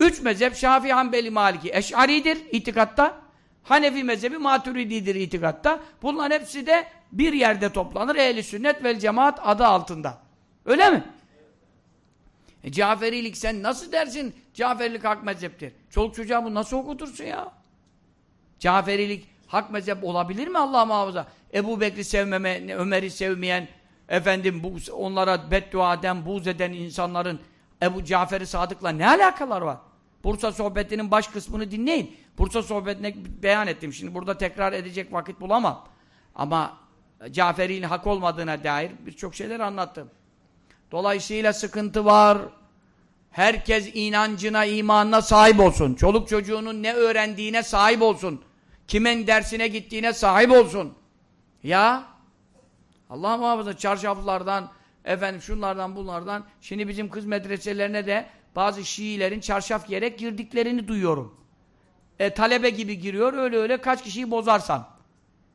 Üç mezhep Şafii, Hanbeli, Maliki, Eş'aridir itikatta. Hanefi mezhebi Maturididir itikatta. Bunların hepsi de bir yerde toplanır. Ehli sünnet vel cemaat adı altında. Öyle mi? E, Caferilik sen nasıl dersin Caferilik hak mezheptir? Çoluk çocuğa bu nasıl okutursun ya? Caferilik hak mezhep olabilir mi Allah muhafaza? Ebu Bekri sevmeme, Ömer'i sevmeyen, efendim bu, onlara beddua eden, buğz eden insanların Ebu Cafer-i Sadık'la ne alakalar var? Bursa sohbetinin baş kısmını dinleyin. Bursa sohbetine beyan ettim. Şimdi burada tekrar edecek vakit bulamam. Ama Caferi'nin hak olmadığına dair birçok şeyler anlattım. Dolayısıyla sıkıntı var. Herkes inancına, imanına sahip olsun. Çoluk çocuğunun ne öğrendiğine sahip olsun. Kimin dersine gittiğine sahip olsun. Ya Allah muhafaza çarşaflardan, efendim şunlardan bunlardan. Şimdi bizim kız medreselerine de bazı Şiilerin çarşaf giyerek girdiklerini duyuyorum. E, talebe gibi giriyor, öyle öyle kaç kişiyi bozarsan.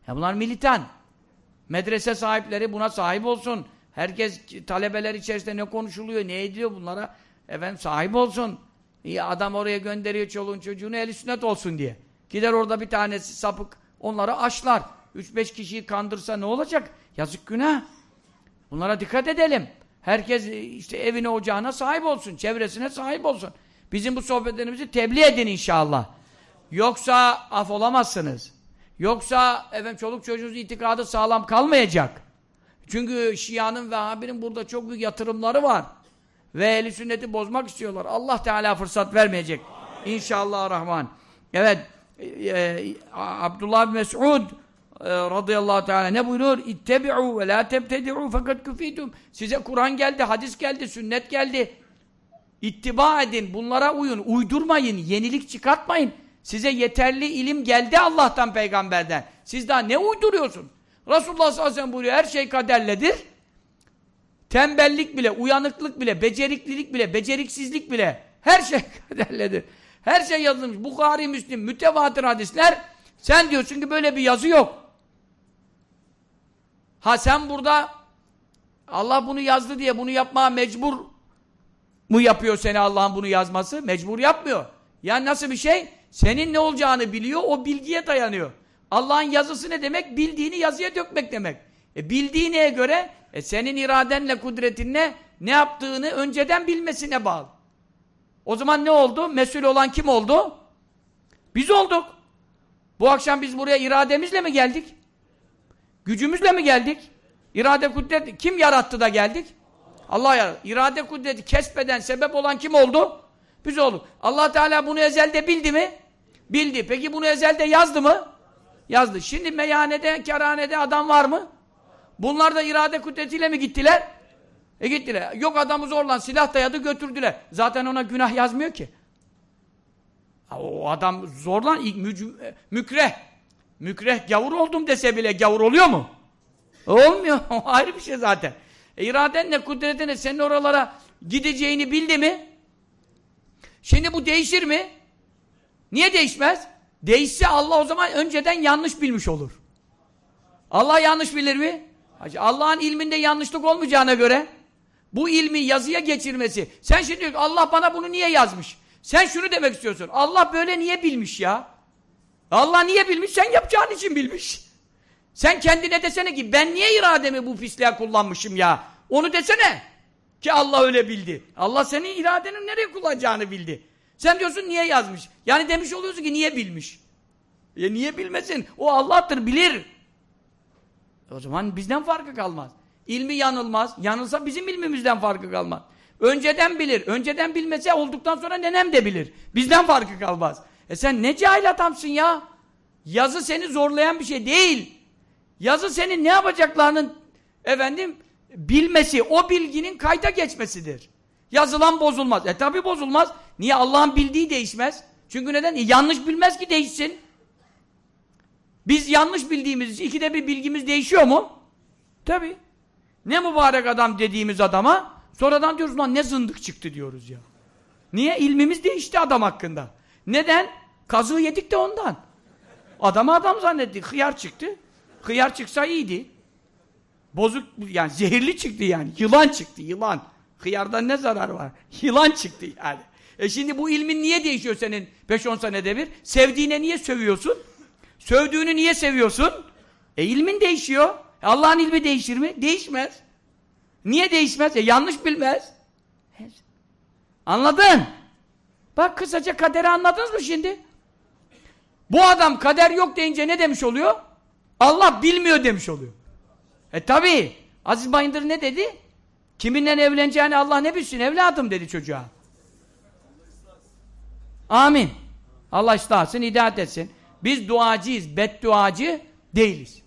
Ya bunlar militan. Medrese sahipleri buna sahip olsun. Herkes talebeler içerisinde ne konuşuluyor, ne ediyor bunlara efendim sahip olsun. İyi adam oraya gönderiyor çoluğun çocuğunu eli sünnet olsun diye. Gider orada bir tanesi sapık onları aşlar. 3-5 kişiyi kandırsa ne olacak? Yazık günah. Bunlara dikkat edelim. Herkes e, işte evine ocağına sahip olsun, çevresine sahip olsun. Bizim bu sohbetlerimizi tebliğ edin inşallah. Yoksa af olamazsınız. Yoksa efendim çoluk çocuğunuz itikadı sağlam kalmayacak. Çünkü Şia'nın ve Vehhabi'nin burada çok büyük yatırımları var. Ve ehli sünneti bozmak istiyorlar. Allah Teala fırsat vermeyecek. İnşallah Rahman. Evet e, e, Abdullah bin Mes'ud e, radıyallahu teala ne buyuruyor? İttebi'u ve la tebtedi'u fakat küfidum. Size Kur'an geldi, hadis geldi, sünnet geldi. İttiba edin, bunlara uyun, uydurmayın, yenilik çıkartmayın. Size yeterli ilim geldi Allah'tan, peygamberden. Siz daha ne uyduruyorsun? Resulullah sallallahu aleyhi ve sellem buyuruyor, her şey kaderledir. Tembellik bile, uyanıklık bile, beceriklilik bile, beceriksizlik bile, her şey kaderledir. Her şey yazılmış. Bukhari, Müslim, mütevatir hadisler. Sen diyorsun ki böyle bir yazı yok. Ha sen burada Allah bunu yazdı diye bunu yapmaya mecbur mu yapıyor seni Allah'ın bunu yazması? Mecbur yapmıyor. Yani nasıl bir şey? Senin ne olacağını biliyor, o bilgiye dayanıyor. Allah'ın yazısı ne demek? Bildiğini yazıya dökmek demek. E bildiği neye göre? E senin iradenle, kudretinle ne yaptığını önceden bilmesine bağlı. O zaman ne oldu? Mesul olan kim oldu? Biz olduk. Bu akşam biz buraya irademizle mi geldik? Gücümüzle mi geldik? İrade kudret kim yarattı da geldik? Allah yarattı. İrade kudreti kesbeden sebep olan kim oldu? Biz olduk. Allah Teala bunu ezelde bildi mi? Bildi. Peki bunu ezelde yazdı mı? Yazdı. Şimdi meyhanede, kerhanede adam var mı? Bunlar da irade kudretiyle mi gittiler? E gittiler. Yok adamı zorlan silah dayadı götürdüler. Zaten ona günah yazmıyor ki. O adam zorlan mükreh. Mükreh gavur oldum dese bile gavur oluyor mu? Olmuyor. Ayrı bir şey zaten. E, iradenle, kudretinle senin oralara gideceğini bildi mi? Şimdi bu değişir mi? Niye değişmez? Değişse Allah o zaman önceden yanlış bilmiş olur. Allah yanlış bilir mi? Allah'ın ilminde yanlışlık olmayacağına göre bu ilmi yazıya geçirmesi. Sen şimdi Allah bana bunu niye yazmış? Sen şunu demek istiyorsun. Allah böyle niye bilmiş ya? Allah niye bilmiş? Sen yapacağın için bilmiş. Sen kendine desene ki ben niye irademi bu pisliğe kullanmışım ya? Onu desene. Ki Allah öyle bildi. Allah senin iradenin nereye kullanacağını bildi. Sen diyorsun niye yazmış? Yani demiş oluyorsun ki niye bilmiş? Ya niye bilmesin? O Allah'tır bilir. O zaman bizden farkı kalmaz. İlmi yanılmaz. Yanılsa bizim ilmimizden farkı kalmaz. Önceden bilir. Önceden bilmese olduktan sonra nenem de bilir. Bizden farkı kalmaz. E sen ne cahil adamsın ya? Yazı seni zorlayan bir şey değil. Yazı senin ne yapacaklarının efendim bilmesi, o bilginin kayda geçmesidir. Yazılan bozulmaz. E tabi bozulmaz. Niye? Allah'ın bildiği değişmez. Çünkü neden? E, yanlış bilmez ki değişsin. Biz yanlış bildiğimiz için ikide bir bilgimiz değişiyor mu? Tabi. Ne mübarek adam dediğimiz adama sonradan diyoruz lan ne zındık çıktı diyoruz ya. Niye? İlmimiz değişti adam hakkında. Neden? Kazığı yedik de ondan. Adamı adam zannettik. Hıyar çıktı. Hıyar çıksa iyiydi. Bozuk yani zehirli çıktı yani. Yılan çıktı yılan. Hıyardan ne zarar var? Yılan çıktı yani. E şimdi bu ilmin niye değişiyor senin 5-10 senede bir? Sevdiğine niye sövüyorsun? Sövdüğünü niye seviyorsun? E ilmin değişiyor. E Allah'ın ilmi değişir mi? Değişmez. Niye değişmez? E yanlış bilmez. Anladın? Bak kısaca kaderi anladınız mı şimdi? Bu adam kader yok deyince ne demiş oluyor? Allah bilmiyor demiş oluyor. E tabi. Aziz Bayındır ne dedi? Kiminle evleneceğini Allah ne bilsin evladım dedi çocuğa. Amin. Allah ıslahsın, hidayet etsin. Biz duacıyız, bedduacı değiliz.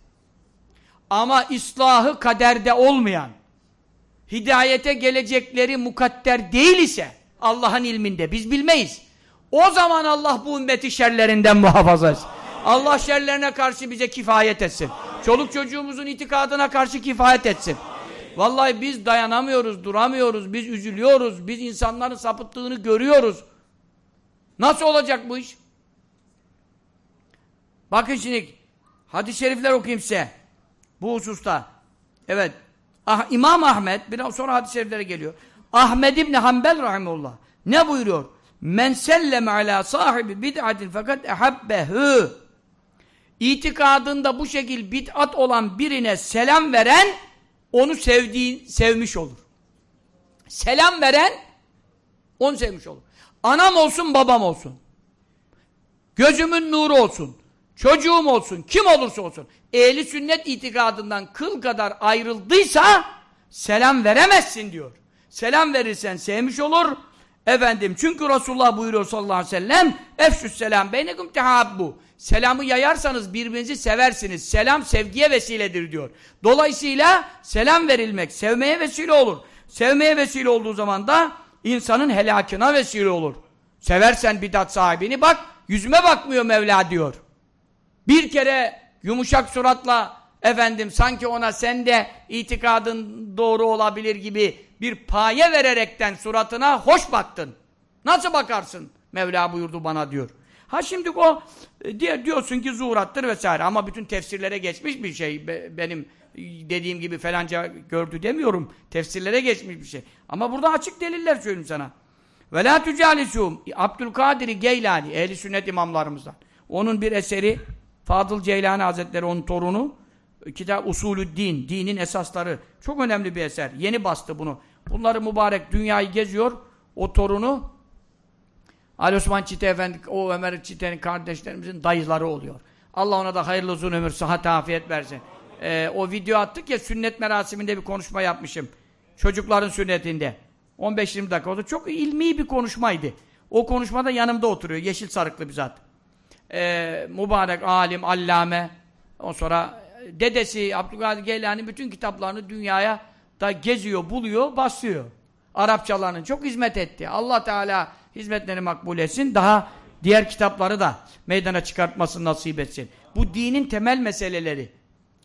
Ama ıslahı kaderde olmayan, hidayete gelecekleri mukadder değil ise Allah'ın ilminde biz bilmeyiz. O zaman Allah bu ümmeti şerlerinden muhafaza etsin. Allah şerlerine karşı bize kifayet etsin. Çoluk çocuğumuzun itikadına karşı kifayet etsin. Vallahi biz dayanamıyoruz, duramıyoruz, biz üzülüyoruz, biz insanların sapıttığını görüyoruz. Nasıl olacak bu iş? Bakın şimdi hadis-i şerifler okuyayım size. Bu hususta. Evet. Ah, İmam Ahmet, biraz sonra hadis-i şeriflere geliyor. Ahmed İbni Hanbel rahimullah. Ne buyuruyor? Men sellem ala sahibi bid'atin fakat ehabbehu. İtikadında bu şekil bid'at olan birine selam veren onu sevdiği, sevmiş olur. Selam veren onu sevmiş olur. Anam olsun babam olsun. Gözümün nuru olsun. Çocuğum olsun. Kim olursa olsun. Ehli sünnet itikadından kıl kadar ayrıldıysa selam veremezsin diyor. Selam verirsen sevmiş olur. Efendim çünkü Resulullah buyuruyor sallallahu aleyhi ve sellem efşüs selam beynekum tehabbu. Selamı yayarsanız birbirinizi seversiniz. Selam sevgiye vesiledir diyor. Dolayısıyla selam verilmek sevmeye vesile olur. Sevmeye vesile olduğu zaman da insanın helakına vesile olur. Seversen bidat sahibini bak yüzüme bakmıyor Mevla diyor. Bir kere yumuşak suratla efendim sanki ona sen de itikadın doğru olabilir gibi bir paye vererekten suratına hoş baktın. Nasıl bakarsın? Mevla buyurdu bana diyor. Ha şimdi o e, diye diyorsun ki zuhurattır vesaire ama bütün tefsirlere geçmiş bir şey. Be, benim dediğim gibi falanca gördü demiyorum. Tefsirlere geçmiş bir şey. Ama burada açık deliller söyleyeyim sana. Ve la tucalisum Abdülkadir Geylani ehli sünnet imamlarımızdan. Onun bir eseri Fadıl Ceylani Hazretleri onun torunu kitap Usulü Din, dinin esasları. Çok önemli bir eser. Yeni bastı bunu. Bunları mübarek dünyayı geziyor. O torunu Ali Osman Çite Efendi, o Ömer Çite'nin kardeşlerimizin dayıları oluyor. Allah ona da hayırlı uzun ömür, sıhhat, afiyet versin. Ee, o video attık ya sünnet merasiminde bir konuşma yapmışım. Çocukların sünnetinde. 15-20 dakika oldu. Çok ilmi bir konuşmaydı. O konuşmada yanımda oturuyor. Yeşil sarıklı bir zat. Ee, mübarek, alim, allame. Ondan sonra dedesi Abdülkadir Geylani bütün kitaplarını dünyaya da geziyor, buluyor, basıyor. Arapçalarının çok hizmet etti. Allah Teala hizmetlerini makbul etsin. Daha diğer kitapları da meydana çıkartmasını nasip etsin. Bu dinin temel meseleleri.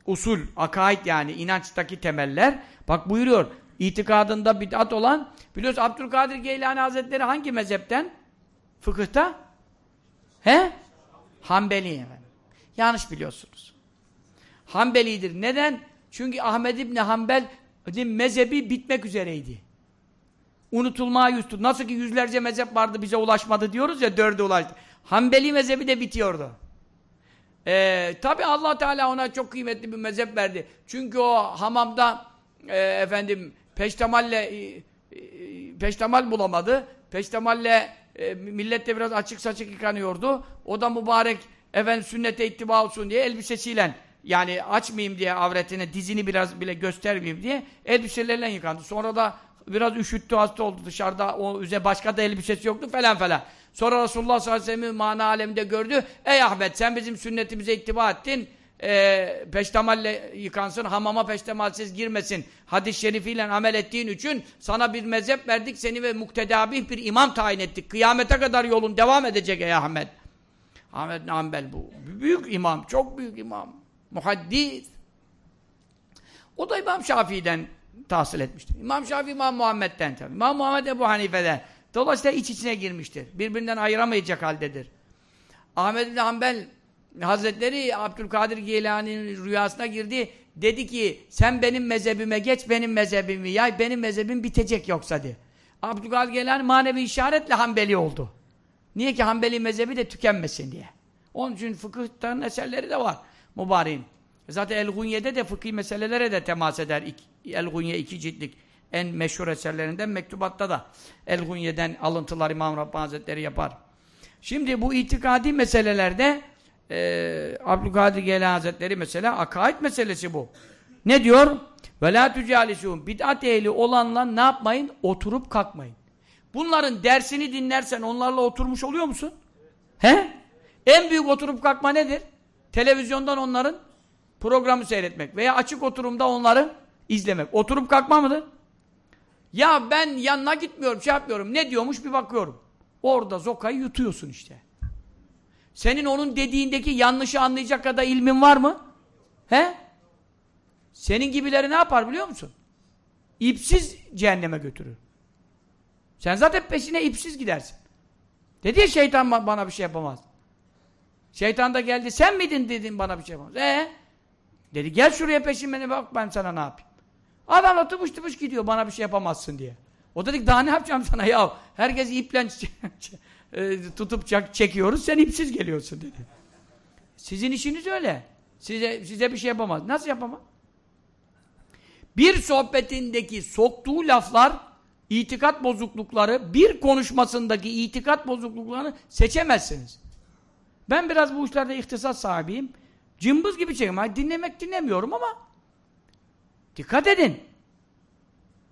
Usul, akaid yani inançtaki temeller. Bak buyuruyor. İtikadında bid'at olan biliyoruz Abdülkadir Geylani Hazretleri hangi mezhepten? Fıkıhta? He? Hanbeli efendim. Yanlış biliyorsunuz. Hanbelidir. Neden? Çünkü Ahmed İbni Hanbel mezhebi bitmek üzereydi. Unutulmaya yüzdü. Nasıl ki yüzlerce mezhep vardı bize ulaşmadı diyoruz ya dörde ulaştı. Hanbeli mezhebi de bitiyordu. Ee, Tabi allah Teala ona çok kıymetli bir mezhep verdi. Çünkü o hamamda e, efendim peştemalle e, e, peştemal bulamadı. Peştemalle e, millet de biraz açık saçık yıkanıyordu. O da mübarek efendim sünnete ittiba olsun diye elbisesiyle yani açmayayım diye avretine dizini biraz bile göstermeyeyim diye elbiselerle yıkandı. Sonra da biraz üşüttü hasta oldu dışarıda o üze başka da elbisesi yoktu falan falan. Sonra Resulullah sallallahu aleyhi ve sellem'i mana aleminde gördü. Ey Ahmet sen bizim sünnetimize ittiba ettin. E, peştemalle yıkansın, hamama peştemalsiz girmesin. Hadis-i şerifiyle amel ettiğin için sana bir mezhep verdik. Seni ve muktedabih bir imam tayin ettik. Kıyamete kadar yolun devam edecek ey Ahmet. Ahmet Nambel bu. Büyük imam, çok büyük imam. Muhaddis. O da İmam Şafii'den tahsil etmiştir. İmam Şafii İmam Muhammed'den tabii. İmam Muhammed Ebu Hanife'den. Dolayısıyla iç içine girmiştir. Birbirinden ayıramayacak haldedir. Ahmed bin Hanbel Hazretleri Abdülkadir Geylani'nin rüyasına girdi. Dedi ki sen benim mezhebime geç benim mezhebimi yay benim mezhebim bitecek yoksa diye. Abdülkadir Geylani manevi işaretle Hanbeli oldu. Niye ki Hanbeli mezhebi de tükenmesin diye. Onun için fıkıhtan eserleri de var mübareğin. Zaten El-Gunye'de de fıkhi meselelere de temas eder. El-Gunye iki ciltlik en meşhur eserlerinden mektubatta da El-Gunye'den alıntılar İmam Rabbani Hazretleri yapar. Şimdi bu itikadi meselelerde e, Abdülkadir Geylani Hazretleri mesela akaid meselesi bu. Ne diyor? La tücalisûn bid'at ehli olanla ne yapmayın? Oturup kalkmayın. Bunların dersini dinlersen onlarla oturmuş oluyor musun? He? En büyük oturup kalkma nedir? Televizyondan onların programı seyretmek veya açık oturumda onları izlemek. Oturup kalkma mıdır? Ya ben yanına gitmiyorum, şey yapmıyorum. Ne diyormuş bir bakıyorum. Orada zokayı yutuyorsun işte. Senin onun dediğindeki yanlışı anlayacak kadar ilmin var mı? He? Senin gibileri ne yapar biliyor musun? İpsiz cehenneme götürür. Sen zaten peşine ipsiz gidersin. Dedi ya şeytan bana bir şey yapamaz. Şeytan da geldi sen miydin dedin bana bir şey yapamaz. Ee? Dedi gel şuraya peşime bak ben sana ne yapayım. Adam da tıpış tıpış gidiyor bana bir şey yapamazsın diye. O dedik daha ne yapacağım sana ya? Herkes iple e, tutup çekiyoruz sen ipsiz geliyorsun dedi. Sizin işiniz öyle. Size, size bir şey yapamaz. Nasıl yapamaz? Bir sohbetindeki soktuğu laflar itikat bozuklukları, bir konuşmasındaki itikat bozukluklarını seçemezsiniz. Ben biraz bu işlerde ihtisas sahibiyim. Cımbız gibi çekiyorum. dinlemek dinlemiyorum ama dikkat edin.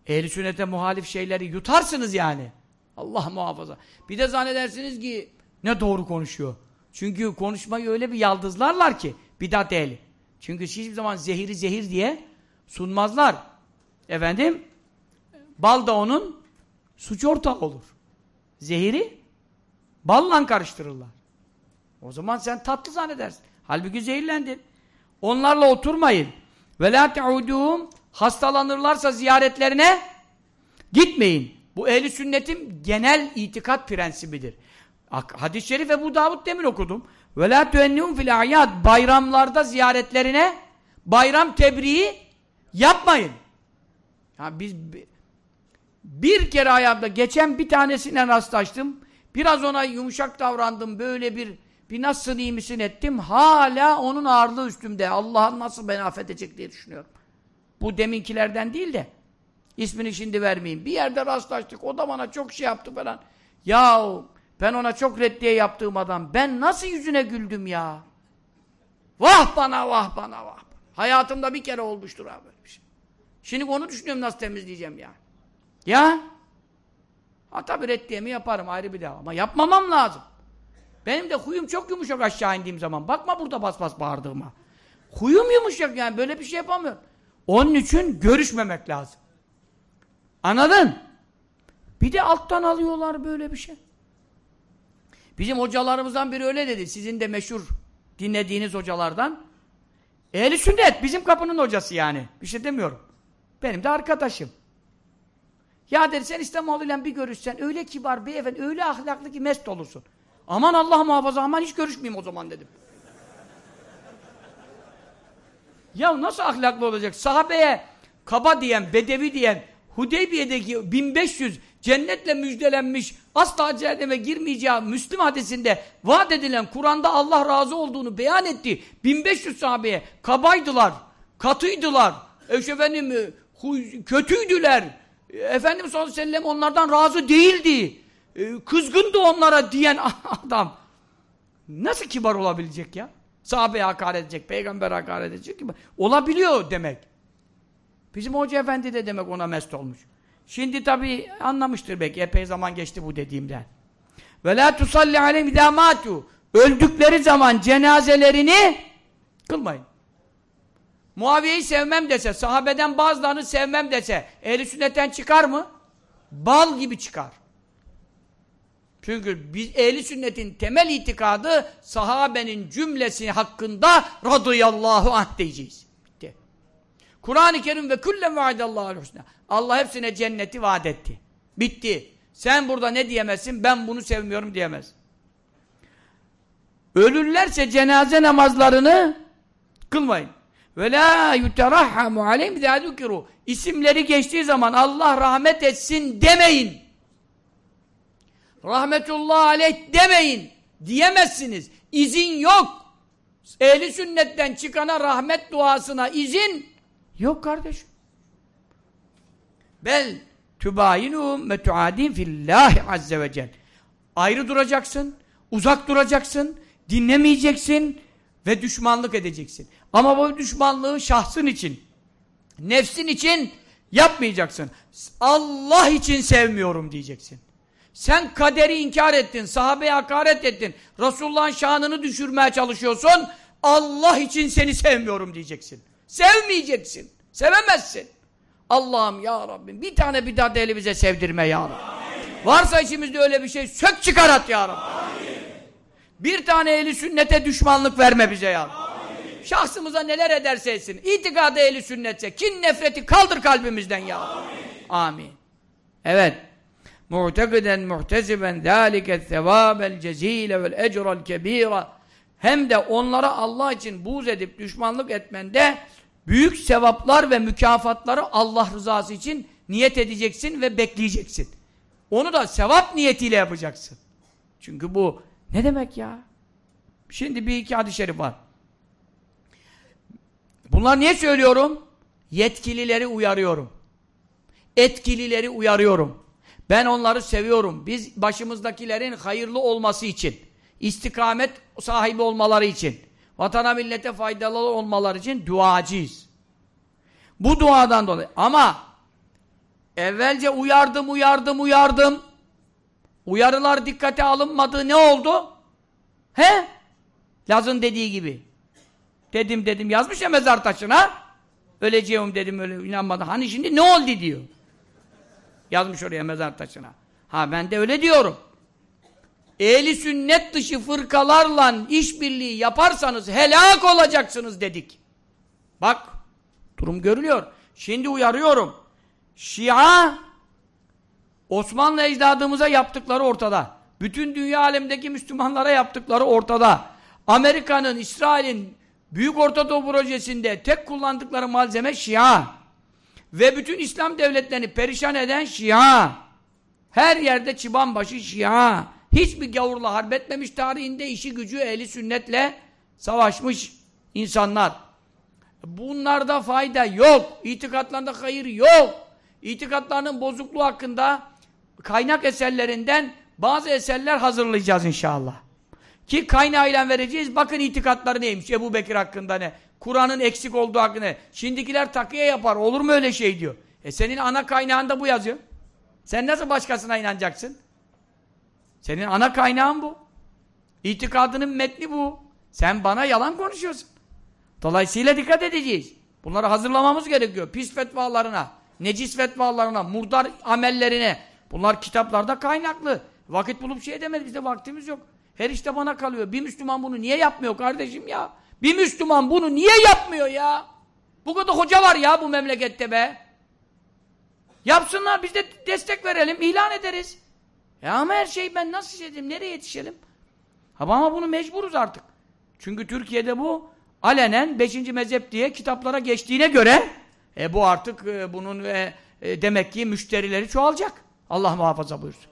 Ehl-i sünnete muhalif şeyleri yutarsınız yani. Allah muhafaza. Bir de zannedersiniz ki ne doğru konuşuyor. Çünkü konuşmayı öyle bir yaldızlarlar ki bidat ehli. Çünkü hiçbir zaman zehiri zehir diye sunmazlar. Efendim bal da onun suç ortağı olur. Zehiri balla karıştırırlar. O zaman sen tatlı zannedersin. Halbuki zehirlendin. Onlarla oturmayın. Ve la te'udûhum hastalanırlarsa ziyaretlerine gitmeyin. Bu ehli sünnetin genel itikat prensibidir. Hadis-i şerif Ebu Davud demin okudum. Ve la tuennihum fil ayat bayramlarda ziyaretlerine bayram tebriği yapmayın. Ya biz bir kere hayatımda geçen bir tanesine rastlaştım. Biraz ona yumuşak davrandım. Böyle bir bir nasılsın iyi misin ettim. Hala onun ağırlığı üstümde. Allah nasıl beni affedecek diye düşünüyorum. Bu deminkilerden değil de ismini şimdi vermeyeyim. Bir yerde rastlaştık. O da bana çok şey yaptı falan. Ya ben ona çok reddiye yaptığım adam. Ben nasıl yüzüne güldüm ya? Vah bana vah bana vah. Hayatımda bir kere olmuştur abi şey. Şimdi onu düşünüyorum nasıl temizleyeceğim ya. Ya? Ha tabi reddiyemi yaparım ayrı bir daha. Ama yapmamam lazım. Benim de huyum çok yumuşak aşağı indiğim zaman. Bakma burada bas bas bağırdığıma. Huyum yumuşak yani böyle bir şey yapamıyorum. Onun için görüşmemek lazım. Anladın? Bir de alttan alıyorlar böyle bir şey. Bizim hocalarımızdan biri öyle dedi. Sizin de meşhur dinlediğiniz hocalardan. Ehli sünnet bizim kapının hocası yani. Bir şey demiyorum. Benim de arkadaşım. Ya dedi sen İslamoğlu'yla bir görüşsen öyle kibar beyefendi öyle ahlaklı ki mest olursun. Aman Allah muhafaza aman hiç görüşmeyeyim o zaman dedim. ya nasıl ahlaklı olacak? Sahabeye kaba diyen, bedevi diyen, Hudeybiye'deki 1500 cennetle müjdelenmiş, asla cehenneme girmeyeceği Müslüm hadisinde vaat edilen Kur'an'da Allah razı olduğunu beyan etti. 1500 sahabeye kabaydılar, katıydılar, efendim, kötüydüler. Efendimiz sallallahu aleyhi ve sellem onlardan razı değildi e, kızgındı onlara diyen adam nasıl kibar olabilecek ya? Sahabeye hakaret edecek, peygamber hakaret edecek gibi. Olabiliyor demek. Bizim hoca efendi de demek ona mest olmuş. Şimdi tabi anlamıştır belki. Epey zaman geçti bu dediğimden. Ve la tusalli aleyhim idâmâtu. Öldükleri zaman cenazelerini kılmayın. Muaviye'yi sevmem dese, sahabeden bazılarını sevmem dese, ehl sünnetten çıkar mı? Bal gibi çıkar. Çünkü biz ehli sünnetin temel itikadı sahabenin cümlesi hakkında radıyallahu anh diyeceğiz. Bitti. Kur'an-ı Kerim ve kullen vaadallahu husna. Allah hepsine cenneti vaat etti. Bitti. Sen burada ne diyemezsin? Ben bunu sevmiyorum diyemez. Ölürlerse cenaze namazlarını kılmayın. Ve la yuterahhamu aleyhim zâdûkirû. İsimleri geçtiği zaman Allah rahmet etsin demeyin. Rahmetullah aleyh demeyin. Diyemezsiniz. İzin yok. Ehli sünnetten çıkana rahmet duasına izin yok kardeşim. Bel tübayinuhum ve tuadin fillahi azze ve cel. Ayrı duracaksın, uzak duracaksın, dinlemeyeceksin ve düşmanlık edeceksin. Ama bu düşmanlığı şahsın için, nefsin için yapmayacaksın. Allah için sevmiyorum diyeceksin. Sen kaderi inkar ettin, sahabeye hakaret ettin, Resulullah'ın şanını düşürmeye çalışıyorsun, Allah için seni sevmiyorum diyeceksin. Sevmeyeceksin, sevemezsin. Allah'ım ya Rabbim bir tane bidat elimize sevdirme ya Rabbi. Varsa içimizde öyle bir şey sök çıkar at ya Rabbi. Amin. Bir tane eli sünnete düşmanlık verme bize ya Rabbi. Şahsımıza neler ederse etsin. İtikadı eli sünnetse, kin nefreti kaldır kalbimizden ya Rabbi. Amin. Evet mu'tekiden muhtesiben zâlike sevâbel cezîle vel ecrel kebîra hem de onlara Allah için buğz edip düşmanlık etmende büyük sevaplar ve mükafatları Allah rızası için niyet edeceksin ve bekleyeceksin. Onu da sevap niyetiyle yapacaksın. Çünkü bu ne demek ya? Şimdi bir iki hadis-i şerif var. Bunlar niye söylüyorum? Yetkilileri uyarıyorum. Etkilileri uyarıyorum. Ben onları seviyorum. Biz başımızdakilerin hayırlı olması için, istikamet sahibi olmaları için, vatana millete faydalı olmaları için duacıyız. Bu duadan dolayı. Ama evvelce uyardım, uyardım, uyardım. Uyarılar dikkate alınmadı. Ne oldu? He? Laz'ın dediği gibi. Dedim dedim yazmış ya mezar taşına. Öleceğim dedim öyle inanmadı. Hani şimdi ne oldu diyor. Yazmış oraya mezar taşına. Ha ben de öyle diyorum. Ehli sünnet dışı fırkalarla işbirliği yaparsanız helak olacaksınız dedik. Bak durum görülüyor. Şimdi uyarıyorum. Şia Osmanlı ecdadımıza yaptıkları ortada. Bütün dünya alemdeki Müslümanlara yaptıkları ortada. Amerika'nın, İsrail'in Büyük Orta Doğu projesinde tek kullandıkları malzeme Şia. Ve bütün İslam devletlerini perişan eden Şia. Her yerde çıbanbaşı Şia. Hiçbir gavurla harp etmemiş tarihinde işi gücü ehli sünnetle savaşmış insanlar. Bunlarda fayda yok. İtikatlarında hayır yok. İtikatlarının bozukluğu hakkında kaynak eserlerinden bazı eserler hazırlayacağız inşallah. Ki kaynağıyla vereceğiz. Bakın itikatları neymiş Ebu Bekir hakkında ne? Kur'an'ın eksik olduğu hakkında. Şimdikiler takıya yapar. Olur mu öyle şey diyor. E senin ana kaynağında bu yazıyor. Sen nasıl başkasına inanacaksın? Senin ana kaynağın bu. İtikadının metni bu. Sen bana yalan konuşuyorsun. Dolayısıyla dikkat edeceğiz. Bunları hazırlamamız gerekiyor. Pis fetvalarına, necis fetvalarına, murdar amellerine. Bunlar kitaplarda kaynaklı. Vakit bulup şey edemedik. Bizde vaktimiz yok. Her işte bana kalıyor. Bir Müslüman bunu niye yapmıyor kardeşim ya? Bir Müslüman bunu niye yapmıyor ya? Bu kadar hoca var ya bu memlekette be. Yapsınlar biz de destek verelim, ilan ederiz. Ya ama her şeyi ben nasıl yetişelim, nereye yetişelim? Ama bunu mecburuz artık. Çünkü Türkiye'de bu alenen 5. mezhep diye kitaplara geçtiğine göre e bu artık e, bunun e, e, demek ki müşterileri çoğalacak. Allah muhafaza buyursun.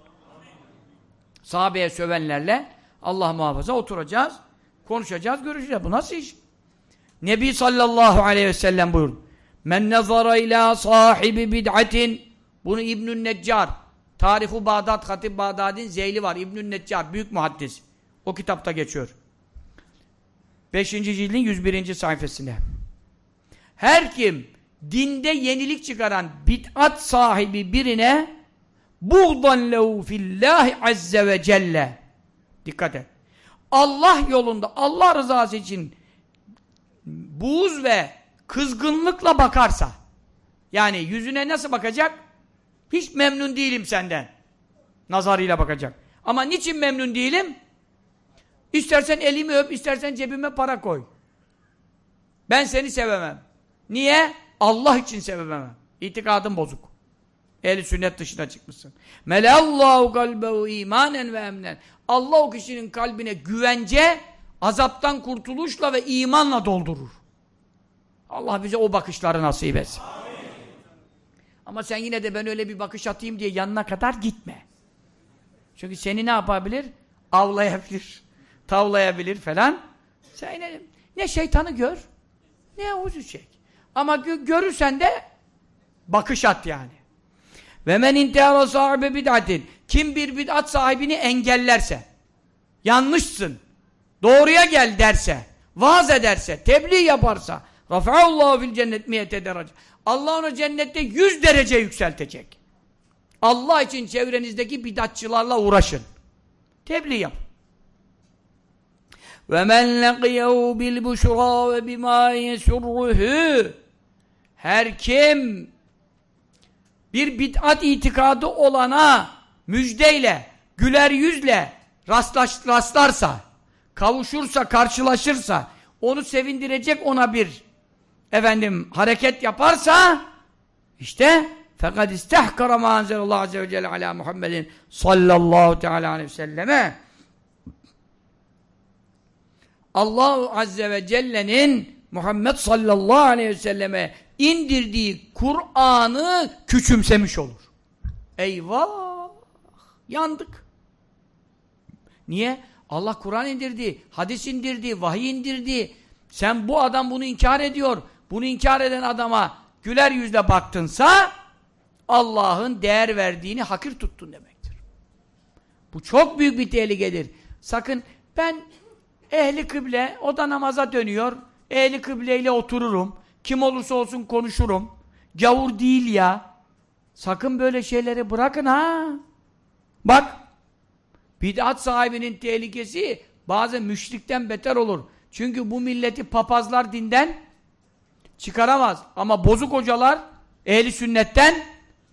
Sahabeye sövenlerle Allah muhafaza oturacağız. Konuşacağız, görüşeceğiz. Bu nasıl iş? Nebi sallallahu aleyhi ve sellem buyurdu. Men nezara ila sahibi bid'atin bunu İbnü'n Neccar Tarihu Bağdat Hatip Bağdad'in zeyli var. İbnü'n Neccar büyük muhaddis. O kitapta geçiyor. 5. cildin 101. sayfasında. Her kim dinde yenilik çıkaran bid'at sahibi birine buğdan lehu fillahi azze ve celle dikkat et. Allah yolunda Allah rızası için buğz ve kızgınlıkla bakarsa yani yüzüne nasıl bakacak? Hiç memnun değilim senden. Nazarıyla bakacak. Ama niçin memnun değilim? İstersen elimi öp, istersen cebime para koy. Ben seni sevemem. Niye? Allah için sevemem. İtikadın bozuk. Ehli sünnet dışına çıkmışsın. Melallahu kalbehu imanen ve emnen. Allah o kişinin kalbine güvence, azaptan kurtuluşla ve imanla doldurur. Allah bize o bakışları nasip etsin. Ama sen yine de ben öyle bir bakış atayım diye yanına kadar gitme. Çünkü seni ne yapabilir? Avlayabilir, tavlayabilir falan. Sen ne, ne şeytanı gör, ne Yahuzu çek. Ama gö görürsen de bakış at yani. Ve men intihara sahibi bid'atin. Kim bir bid'at sahibini engellerse, yanlışsın, doğruya gel derse, vaaz ederse, tebliğ yaparsa, rafa'allahu fil cennet miyete derece. Allah onu cennette yüz derece yükseltecek. Allah için çevrenizdeki bidatçılarla uğraşın. Tebliğ yap. Ve men leqiyehu bil buşra ve bima yesurruhu her kim bir bid'at itikadı olana müjdeyle, güler yüzle rastlaş, rastlarsa, kavuşursa, karşılaşırsa, onu sevindirecek ona bir efendim hareket yaparsa işte fakat istehkara ma enzelallahu azze ve celle ala Muhammedin sallallahu teala aleyhi ve selleme. Allah azze ve celle'nin Muhammed sallallahu aleyhi ve selleme indirdiği Kur'an'ı küçümsemiş olur. Eyvah! Yandık. Niye? Allah Kur'an indirdi, hadis indirdi, vahiy indirdi. Sen bu adam bunu inkar ediyor. Bunu inkar eden adama güler yüzle baktınsa Allah'ın değer verdiğini hakir tuttun demektir. Bu çok büyük bir tehlikedir. Sakın ben ehli kıble, o da namaza dönüyor. Ehli kıbleyle otururum. Kim olursa olsun konuşurum. Gavur değil ya. Sakın böyle şeyleri bırakın ha. Bak, bid'at sahibinin tehlikesi bazen müşrikten beter olur. Çünkü bu milleti papazlar dinden çıkaramaz. Ama bozuk hocalar ehli sünnetten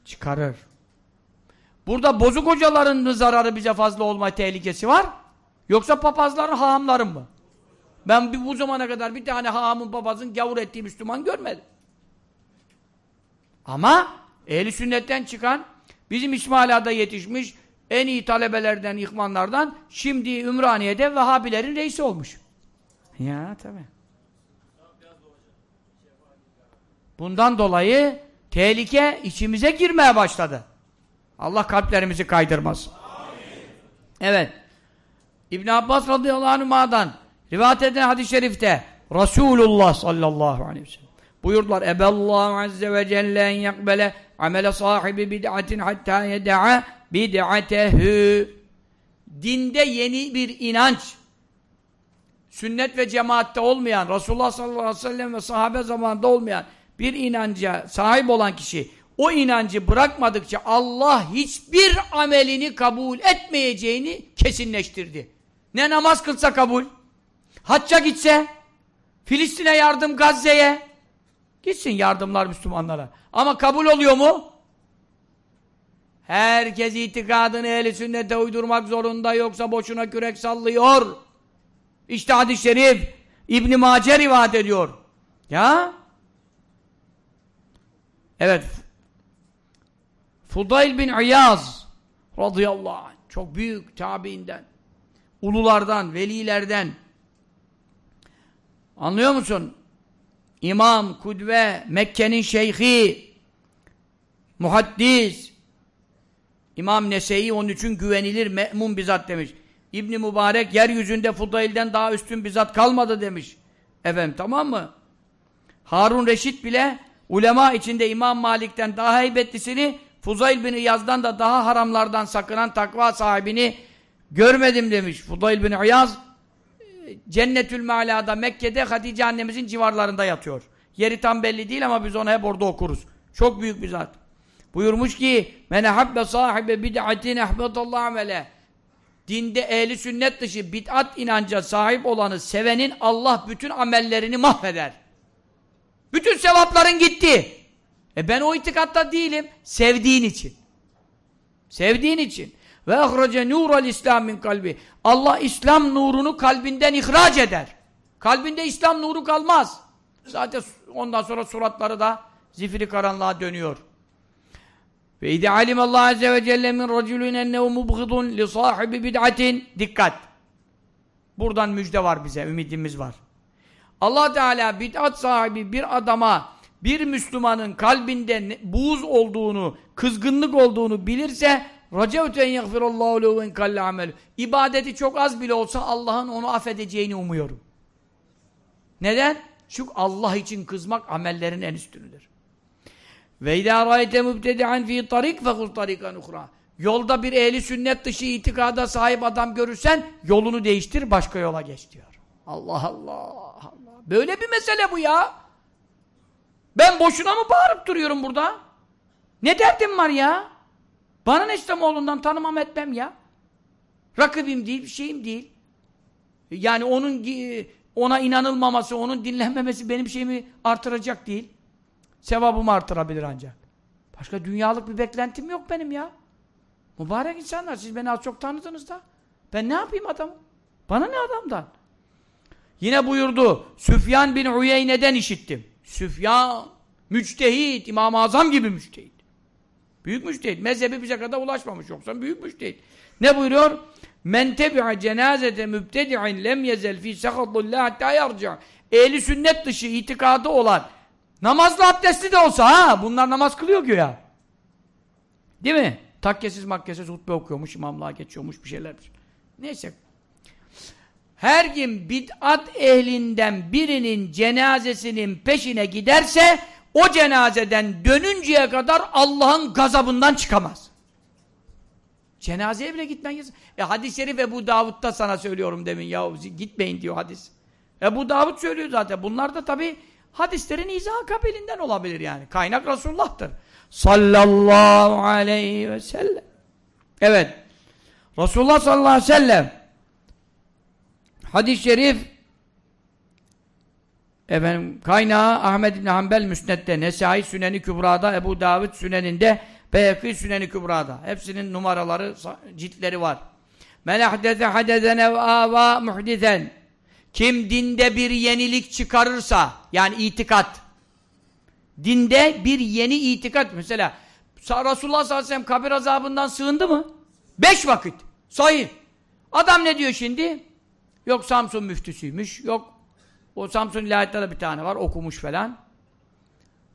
çıkarır. Burada bozuk hocaların zararı bize fazla olma tehlikesi var. Yoksa papazların, hahamların mı? Ben bir, bu zamana kadar bir tane hahamın papazın gavur ettiği Müslüman görmedim. Ama ehli sünnetten çıkan bizim İsmaila'da yetişmiş en iyi talebelerden, ihvanlardan şimdi Ümraniye'de Vehhabilerin reisi olmuş. Ya tabi. Bundan dolayı tehlike içimize girmeye başladı. Allah kalplerimizi kaydırmaz. Evet. İbn Abbas radıyallahu anh'dan rivayet edilen hadis-i şerifte Resulullah sallallahu aleyhi ve sellem buyurdular Eballahu azze ve celle en yakbele amele sahibi bid'atin hatta yeda'a bid'atehu dinde yeni bir inanç sünnet ve cemaatte olmayan Resulullah sallallahu aleyhi ve sellem ve sahabe zamanında olmayan bir inanca sahip olan kişi o inancı bırakmadıkça Allah hiçbir amelini kabul etmeyeceğini kesinleştirdi. Ne namaz kılsa kabul, hacca gitse, Filistin'e yardım Gazze'ye, gitsin yardımlar Müslümanlara. Ama kabul oluyor mu? Herkes itikadını ehli sünnete uydurmak zorunda yoksa boşuna kürek sallıyor. İşte hadis-i şerif İbn Mace rivayet ediyor. Ya? Evet. Fudayl bin İyaz radıyallahu anh çok büyük tabiinden ululardan, velilerden anlıyor musun? İmam, kudve, Mekke'nin şeyhi muhaddis İmam Nese'yi onun için güvenilir me'mun bizzat demiş. İbni Mübarek yeryüzünde Fudail'den daha üstün bizzat kalmadı demiş. Efendim tamam mı? Harun Reşit bile ulema içinde İmam Malik'ten daha heybetlisini Fuzayl bin İyaz'dan da daha haramlardan sakınan takva sahibini görmedim demiş. Fudayl bin İyaz Cennetül Mala'da Mekke'de Hatice annemizin civarlarında yatıyor. Yeri tam belli değil ama biz onu hep orada okuruz. Çok büyük bir zat. Buyurmuş ki men habbe sahibe bid'atin ehbetallahu amele. Dinde ehli sünnet dışı bid'at inanca sahip olanı sevenin Allah bütün amellerini mahveder. Bütün sevapların gitti. E ben o itikatta değilim. Sevdiğin için. Sevdiğin için. Ve ahrece nurul İslam min kalbi. Allah İslam nurunu kalbinden ihraç eder. Kalbinde İslam nuru kalmaz. Zaten ondan sonra suratları da zifiri karanlığa dönüyor. Ve idâ alimallahu azze ve celle min raculun ennehu mubghidun li sahibi bid'atin. Dikkat! Buradan müjde var bize, ümidimiz var. Allah Teala bid'at sahibi bir adama, bir Müslümanın kalbinde buğz olduğunu, kızgınlık olduğunu bilirse Racevtu en yagfirallahu lehu en kalle amel. İbadeti çok az bile olsa Allah'ın onu affedeceğini umuyorum. Neden? Çünkü Allah için kızmak amellerin en üstünüdür. Ve idâ râite mübtedi'an fî tarik fekul tarikan uhra. Yolda bir ehli sünnet dışı itikada sahip adam görürsen yolunu değiştir başka yola geç diyor. Allah Allah. Allah. Böyle bir mesele bu ya. Ben boşuna mı bağırıp duruyorum burada? Ne derdim var ya? Bana ne İslamoğlu'ndan tanımam etmem ya. Rakibim değil, bir şeyim değil. Yani onun ona inanılmaması, onun dinlenmemesi benim şeyimi artıracak değil. Sevabımı artırabilir ancak. Başka dünyalık bir beklentim yok benim ya. Mübarek insanlar, siz beni az çok tanıdınız da. Ben ne yapayım adamı? Bana ne adamdan? Yine buyurdu, Süfyan bin Uyeyne'den işittim. Süfyan, müçtehit, İmam-ı Azam gibi müçtehit. Büyük müçtehit. Mezhebi bize kadar ulaşmamış yoksa büyük müçtehit. Ne buyuruyor? Men tebi'a cenazete mübtedi'in lem yezel fi sakatullah hatta yarca. Ehli sünnet dışı itikadı olan namazlı abdestli de olsa ha bunlar namaz kılıyor ki ya. Değil mi? Takkesiz makkesiz hutbe okuyormuş, imamlığa geçiyormuş bir şeyler. Neyse. Her kim bid'at ehlinden birinin cenazesinin peşine giderse o cenazeden dönünceye kadar Allah'ın gazabından çıkamaz. Cenazeye bile gitmeyiz. E hadis-i şerif Ebu Davud'da sana söylüyorum demin ya gitmeyin diyor hadis. Ebu Davud söylüyor zaten. Bunlar da tabi hadislerin izah kabilinden olabilir yani. Kaynak Resulullah'tır. Sallallahu aleyhi ve sellem. Evet. Resulullah sallallahu aleyhi ve sellem hadis-i şerif efendim kaynağı Ahmed İbni Hanbel Müsned'de, Nesai Süneni Kübra'da, Ebu Davud Sünen'inde, Beyekî Süneni Kübra'da. Hepsinin numaraları, ciltleri var. Men ahdese hadesen ev âvâ muhdisen. Kim dinde bir yenilik çıkarırsa, yani itikat. Dinde bir yeni itikat. Mesela Resulullah sallallahu aleyhi ve sellem kabir azabından sığındı mı? Beş vakit. Sahih. Adam ne diyor şimdi? Yok Samsun müftüsüymüş, yok o Samsun ilahiyatında da bir tane var, okumuş falan.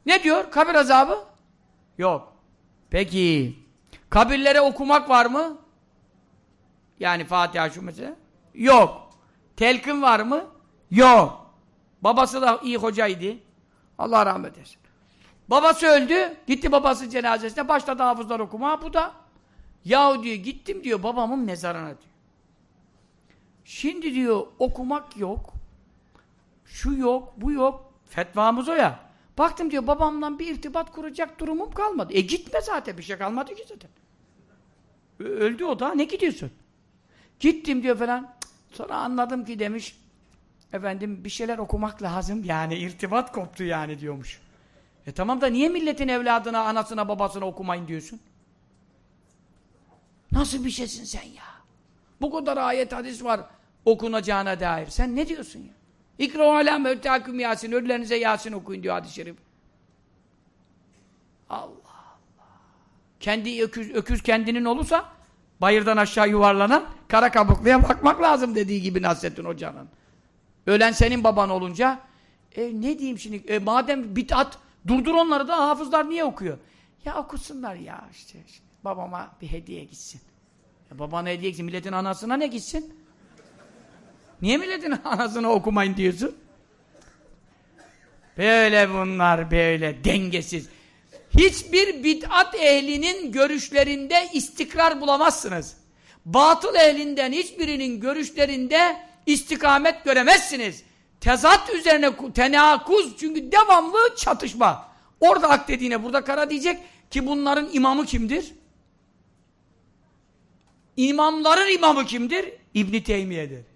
Ne diyor? Kabir azabı? Yok. Peki, kabirlere okumak var mı? Yani Fatiha şu mesela. Yok. Telkin var mı? Yok. Babası da iyi hocaydı. Allah rahmet eylesin. Babası öldü. Gitti babası cenazesine. Başladı hafızlar okuma. Bu da yahu diyor gittim diyor babamın mezarına diyor. Şimdi diyor okumak yok. Şu yok, bu yok. Fetvamız o ya. Baktım diyor babamla bir irtibat kuracak durumum kalmadı. E gitme zaten bir şey kalmadı ki zaten. Öldü o da ne gidiyorsun? Gittim diyor falan. Sonra anladım ki demiş efendim bir şeyler okumak lazım yani irtibat koptu yani diyormuş. E tamam da niye milletin evladına, anasına, babasına okumayın diyorsun? Nasıl bir şeysin sen ya? Bu kadar ayet hadis var okunacağına dair. Sen ne diyorsun ya? İkra alâ mevtâküm Yasin. Ölülerinize Yasin okuyun diyor hadis-i şerif. Allah Allah. Kendi öküz, öküz kendinin olursa bayırdan aşağı yuvarlanan kara kabukluya bakmak lazım dediği gibi Nasrettin Hoca'nın. Ölen senin baban olunca e, ne diyeyim şimdi e, madem bid'at durdur onları da hafızlar niye okuyor? Ya okusunlar ya işte, işte babama bir hediye gitsin. Ya babana hediye gitsin milletin anasına ne gitsin? Niye milletin anasını okumayın diyorsun? Böyle bunlar böyle dengesiz. Hiçbir bid'at ehlinin görüşlerinde istikrar bulamazsınız. Batıl ehlinden hiçbirinin görüşlerinde istikamet göremezsiniz. Tezat üzerine tenakuz çünkü devamlı çatışma. Orada ak dediğine burada kara diyecek ki bunların imamı kimdir? İmamların imamı kimdir? İbn Teymiye'dir.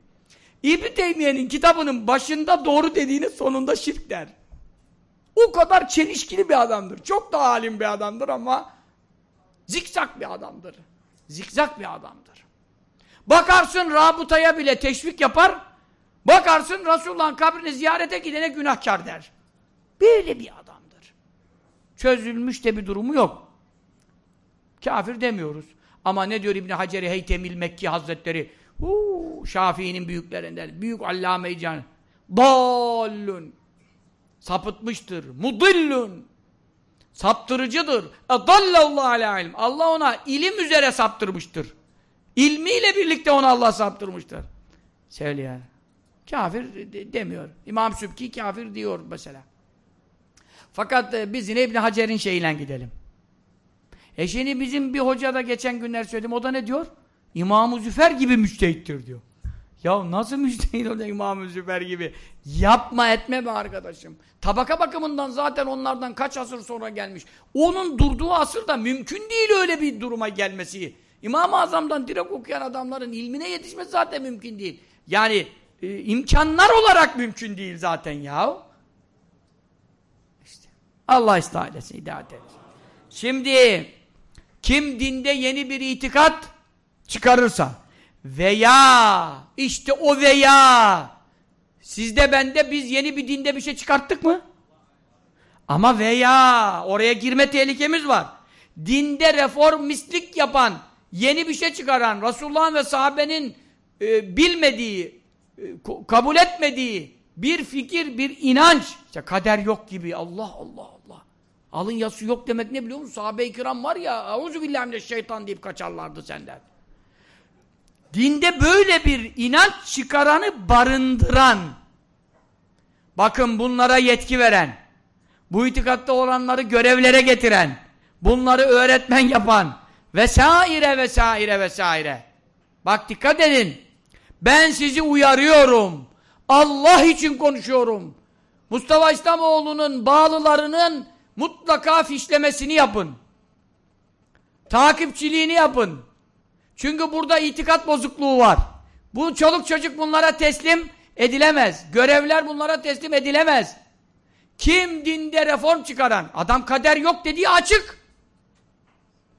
İbn Teymiye'nin kitabının başında doğru dediğini sonunda şirk der. O kadar çelişkili bir adamdır. Çok da alim bir adamdır ama zikzak bir adamdır. Zikzak bir adamdır. Bakarsın rabıtaya bile teşvik yapar. Bakarsın Resulullah'ın kabrini ziyarete gidene günahkar der. Böyle bir adamdır. Çözülmüş de bir durumu yok. Kafir demiyoruz. Ama ne diyor İbn Hacer-i Heytemil Mekki Hazretleri? Huu, Şafii'nin büyüklerinden. Büyük allame-i can. Dallun. Sapıtmıştır. Mudillun. Saptırıcıdır. Edallallahu ala ilm. Allah ona ilim üzere saptırmıştır. İlmiyle birlikte ona Allah saptırmıştır. Söyle Kafir demiyor. İmam Sübki kafir diyor mesela. Fakat e, biz yine İbn Hacer'in şeyiyle gidelim. E şimdi bizim bir hoca da geçen günler söyledim. O da ne diyor? İmam-ı Züfer gibi müçtehittir diyor. Ya nasıl müçtehit olacak İmam-ı Züfer gibi? Yapma etme be arkadaşım. Tabaka bakımından zaten onlardan kaç asır sonra gelmiş. Onun durduğu asırda mümkün değil öyle bir duruma gelmesi. İmam-ı Azam'dan direkt okuyan adamların ilmine yetişmesi zaten mümkün değil. Yani e, imkanlar olarak mümkün değil zaten ya. İşte Allah eylesin, hidayet eylesin. Şimdi kim dinde yeni bir itikat çıkarırsa veya işte o veya sizde bende biz yeni bir dinde bir şey çıkarttık mı? Ama veya oraya girme tehlikemiz var. Dinde reformistlik yapan, yeni bir şey çıkaran, Resulullah'ın ve sahabenin e, bilmediği, e, kabul etmediği bir fikir, bir inanç, işte kader yok gibi, Allah Allah Allah. Alın yası yok demek ne biliyor musun? Sahabe-i kiram var ya, auzu şeytan deyip kaçarlardı senden. Dinde böyle bir inanç çıkaranı barındıran, bakın bunlara yetki veren, bu itikatta olanları görevlere getiren, bunları öğretmen yapan, vesaire vesaire vesaire. Bak dikkat edin, ben sizi uyarıyorum, Allah için konuşuyorum. Mustafa İslamoğlu'nun bağlılarının mutlaka fişlemesini yapın. Takipçiliğini yapın. Çünkü burada itikat bozukluğu var. Bu çoluk çocuk bunlara teslim edilemez. Görevler bunlara teslim edilemez. Kim dinde reform çıkaran? Adam kader yok dediği açık.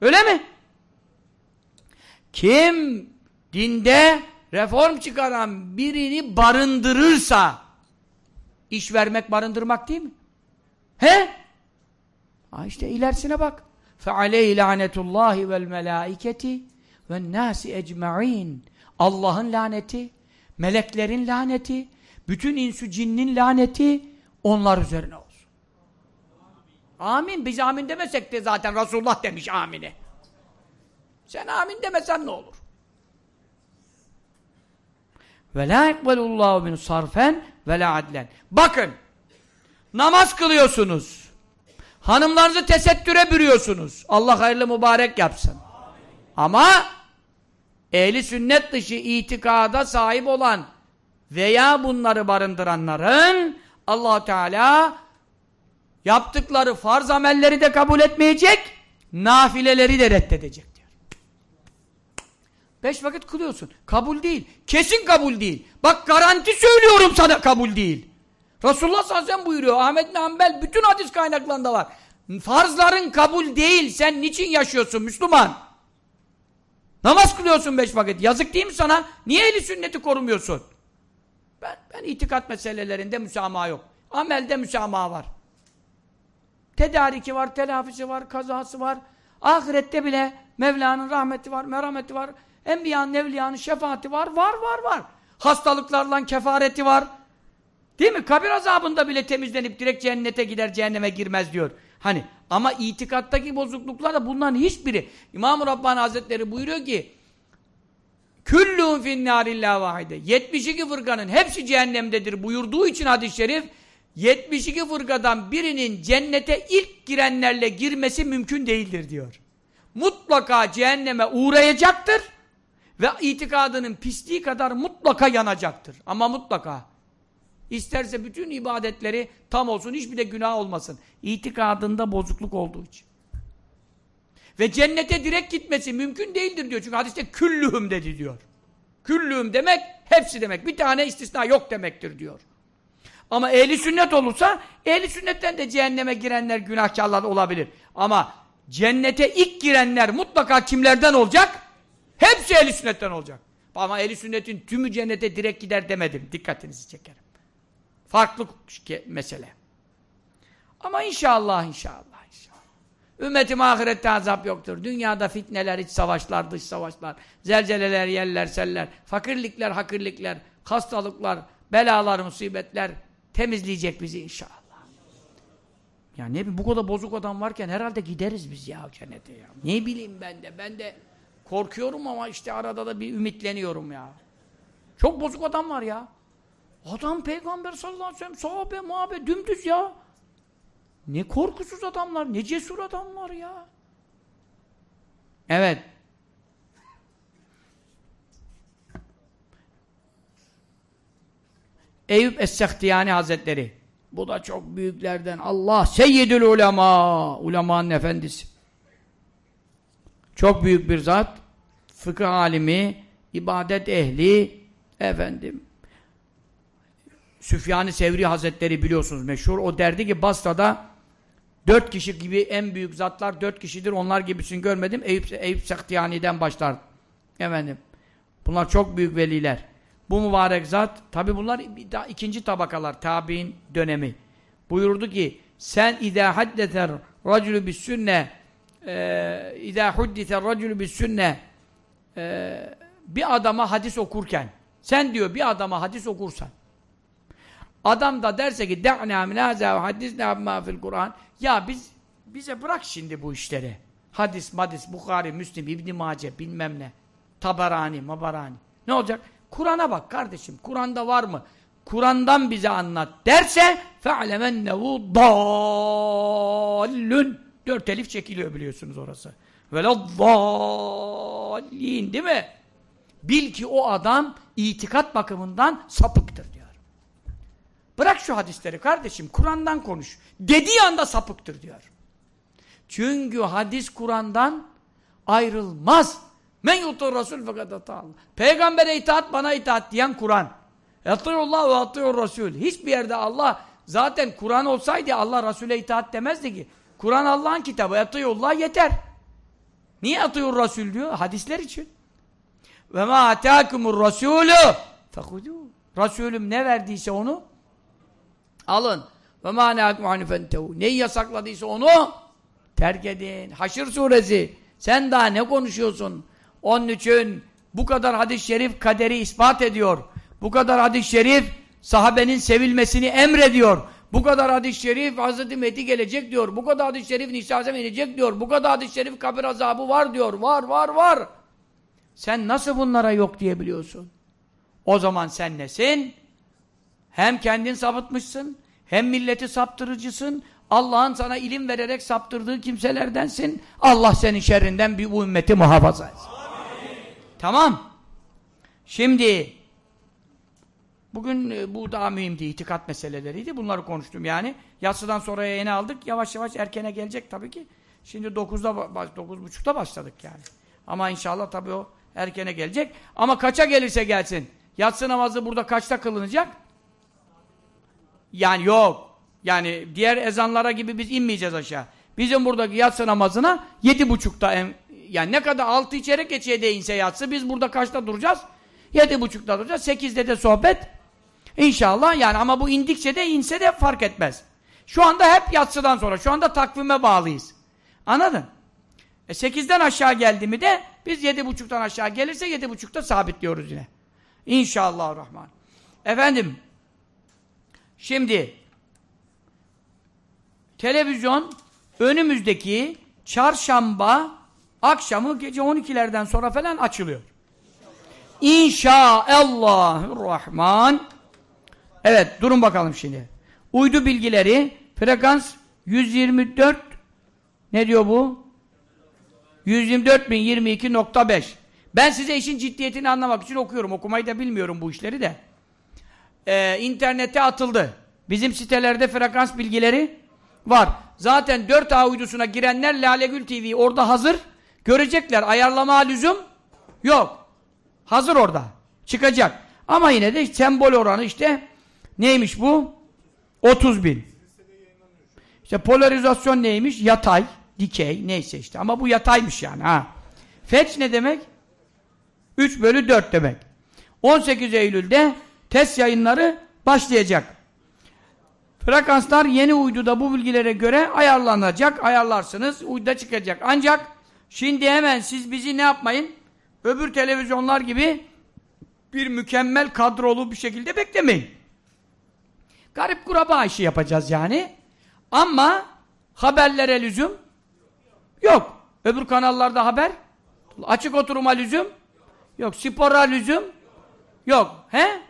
Öyle mi? Kim dinde reform çıkaran birini barındırırsa iş vermek barındırmak değil mi? He? Ha işte ilerisine bak. فَعَلَيْهِ لَعْنَةُ اللّٰهِ وَالْمَلَائِكَةِ ve nasi ecmaîn. Allah'ın laneti, meleklerin laneti, bütün insü cinnin laneti onlar üzerine olsun. Amin. Biz amin demesek de zaten Resulullah demiş amini. Sen amin demesen ne olur? Ve la ekbelullahu min sarfen ve la adlen. Bakın, namaz kılıyorsunuz. Hanımlarınızı tesettüre bürüyorsunuz. Allah hayırlı mübarek yapsın. Amin. Ama ehli sünnet dışı itikada sahip olan veya bunları barındıranların allah Teala yaptıkları farz amelleri de kabul etmeyecek, nafileleri de reddedecek diyor. Beş vakit kılıyorsun. Kabul değil. Kesin kabul değil. Bak garanti söylüyorum sana kabul değil. Resulullah sallallahu aleyhi buyuruyor. Ahmet Hanbel bütün hadis kaynaklarında var. Farzların kabul değil. Sen niçin yaşıyorsun Müslüman? Namaz kılıyorsun beş vakit. Yazık değil mi sana? Niye eli sünneti korumuyorsun? Ben, ben itikat meselelerinde müsamaha yok. Amelde müsamaha var. Tedariki var, telafisi var, kazası var. Ahirette bile Mevla'nın rahmeti var, merhameti var. Enbiyanın, evliyanın şefaati var, var, var, var. Hastalıklarla kefareti var. Değil mi? Kabir azabında bile temizlenip direkt cennete gider, cehenneme girmez diyor. Hani ama itikattaki bozukluklar da bunların hiçbiri. İmam-ı Rabbani Hazretleri buyuruyor ki Küllûn finnârillâ vahide 72 fırkanın hepsi cehennemdedir buyurduğu için hadis-i şerif 72 fırkadan birinin cennete ilk girenlerle girmesi mümkün değildir diyor. Mutlaka cehenneme uğrayacaktır Ve itikadının pisliği kadar mutlaka yanacaktır. Ama mutlaka. İsterse bütün ibadetleri tam olsun, hiçbir de günah olmasın. İtikadında bozukluk olduğu için. Ve cennete direkt gitmesi mümkün değildir diyor. Çünkü hadiste küllühüm dedi diyor. Küllühüm demek hepsi demek. Bir tane istisna yok demektir diyor. Ama ehli sünnet olursa ehli sünnetten de cehenneme girenler günahkarlar olabilir. Ama cennete ilk girenler mutlaka kimlerden olacak? Hepsi ehli sünnetten olacak. Ama ehli sünnetin tümü cennete direkt gider demedim. Dikkatinizi çekerim. Farklı mesele. Ama inşallah inşallah inşallah. Ümmetim ahirette azap yoktur. Dünyada fitneler, iç savaşlar, dış savaşlar, zelzeleler, yerler, seller, fakirlikler, hakirlikler, hastalıklar, belalar, musibetler temizleyecek bizi inşallah. Ya ne bileyim bu kadar bozuk adam varken herhalde gideriz biz ya cennete ya. Ne bileyim ben de. Ben de korkuyorum ama işte arada da bir ümitleniyorum ya. Çok bozuk adam var ya. Adam peygamber sallallahu aleyhi ve sellem sahabe muhabe dümdüz ya. Ne korkusuz adamlar, ne cesur adamlar ya. Evet. Eyüp Es-Sehtiyani Hazretleri. Bu da çok büyüklerden. Allah seyyidül ulema. Ulemanın efendisi. Çok büyük bir zat. Fıkıh alimi, ibadet ehli, efendim. Süfyan-ı Sevri Hazretleri biliyorsunuz meşhur. O derdi ki Basra'da dört kişi gibi en büyük zatlar dört kişidir. Onlar gibisini görmedim. Eyüp, Eyüp Sehtiyani'den başlar. Efendim. Bunlar çok büyük veliler. Bu mübarek zat, tabi bunlar ikinci tabakalar, tabi'in dönemi. Buyurdu ki, sen idâ haddeter racülü bis sünne e, idâ hudditer racülü bis sünne e, bir adama hadis okurken, sen diyor bir adama hadis okursan, adam da derse ki de'nâ minâzâ ve haddisnâ bimâ fil Kur'an ya biz bize bırak şimdi bu işleri. Hadis, madis, Bukhari, Müslim, İbn-i Mace, bilmem ne. Tabarani, Mabarani. Ne olacak? Kur'an'a bak kardeşim. Kur'an'da var mı? Kur'an'dan bize anlat derse fe'lemennehu dallün. Dört elif çekiliyor biliyorsunuz orası. Veleddallin değil mi? Bil ki o adam itikat bakımından sapıktır. Bırak şu hadisleri kardeşim. Kur'an'dan konuş. Dediği anda sapıktır diyor. Çünkü hadis Kur'an'dan ayrılmaz. Men yutur Resul fakat Allah. Peygambere itaat bana itaat diyen Kur'an. Yatıyullah ve atıyor Resul. Hiçbir yerde Allah zaten Kur'an olsaydı Allah Resul'e itaat demezdi ki. Kur'an Allah'ın kitabı. Yatıyullah yeter. Niye atıyor Resul diyor? Hadisler için. Ve ma atâkumur Resulü fekudû. Resulüm ne verdiyse onu alın. Ve ma neâkum hanifentehu. Neyi yasakladıysa onu terk edin. Haşr suresi. Sen daha ne konuşuyorsun? Onun için bu kadar hadis-i şerif kaderi ispat ediyor. Bu kadar hadis-i şerif sahabenin sevilmesini emrediyor. Bu kadar hadis-i şerif Hazreti Mehdi gelecek diyor. Bu kadar hadis-i şerif Nisa'za inecek diyor. Bu kadar hadis-i şerif kabir azabı var diyor. Var var var. Sen nasıl bunlara yok diyebiliyorsun? O zaman sen nesin? Hem kendin sapıtmışsın, hem milleti saptırıcısın, Allah'ın sana ilim vererek saptırdığı kimselerdensin. Allah senin şerrinden bir bu ümmeti muhafaza etsin. Tamam. Şimdi bugün e, bu daha mühimdi, itikat meseleleriydi. Bunları konuştum yani. Yatsıdan sonra yayını aldık. Yavaş yavaş erkene gelecek tabii ki. Şimdi 9'da 9.30'da başladık yani. Ama inşallah tabii o erkene gelecek. Ama kaça gelirse gelsin. Yatsı namazı burada kaçta kılınacak? Yani yok. Yani diğer ezanlara gibi biz inmeyeceğiz aşağı. Bizim buradaki yatsı namazına yedi buçukta yani ne kadar altı çeyrek geçeye değinse yatsı biz burada kaçta duracağız? Yedi buçukta duracağız. Sekizde de sohbet. İnşallah yani ama bu indikçe de inse de fark etmez. Şu anda hep yatsıdan sonra. Şu anda takvime bağlıyız. Anladın? E sekizden aşağı geldi mi de biz yedi buçuktan aşağı gelirse yedi buçukta sabitliyoruz yine. İnşallah Rahman. Efendim şimdi televizyon önümüzdeki çarşamba akşamı gece 12'lerden sonra falan açılıyor. İnşaallahurrahman Evet durun bakalım şimdi. Uydu bilgileri frekans 124 ne diyor bu? 124.022.5 Ben size işin ciddiyetini anlamak için okuyorum. Okumayı da bilmiyorum bu işleri de. Ee, internete atıldı. Bizim sitelerde frekans bilgileri var. Zaten 4A uydusuna girenler Lalegül TV orada hazır. Görecekler. Ayarlama lüzum yok. Hazır orada. Çıkacak. Ama yine de sembol oranı işte neymiş bu? 30 bin. İşte polarizasyon neymiş? Yatay, dikey neyse işte. Ama bu yataymış yani ha. Fetch ne demek? 3 bölü 4 demek. 18 Eylül'de test yayınları başlayacak. Frekanslar yeni uyduda bu bilgilere göre ayarlanacak. Ayarlarsınız. Uyduda çıkacak. Ancak şimdi hemen siz bizi ne yapmayın? Öbür televizyonlar gibi bir mükemmel kadrolu bir şekilde beklemeyin. Garip kuraba işi yapacağız yani. Ama haberlere lüzum yok. Öbür kanallarda haber açık oturuma lüzum yok. Spora lüzum yok. He?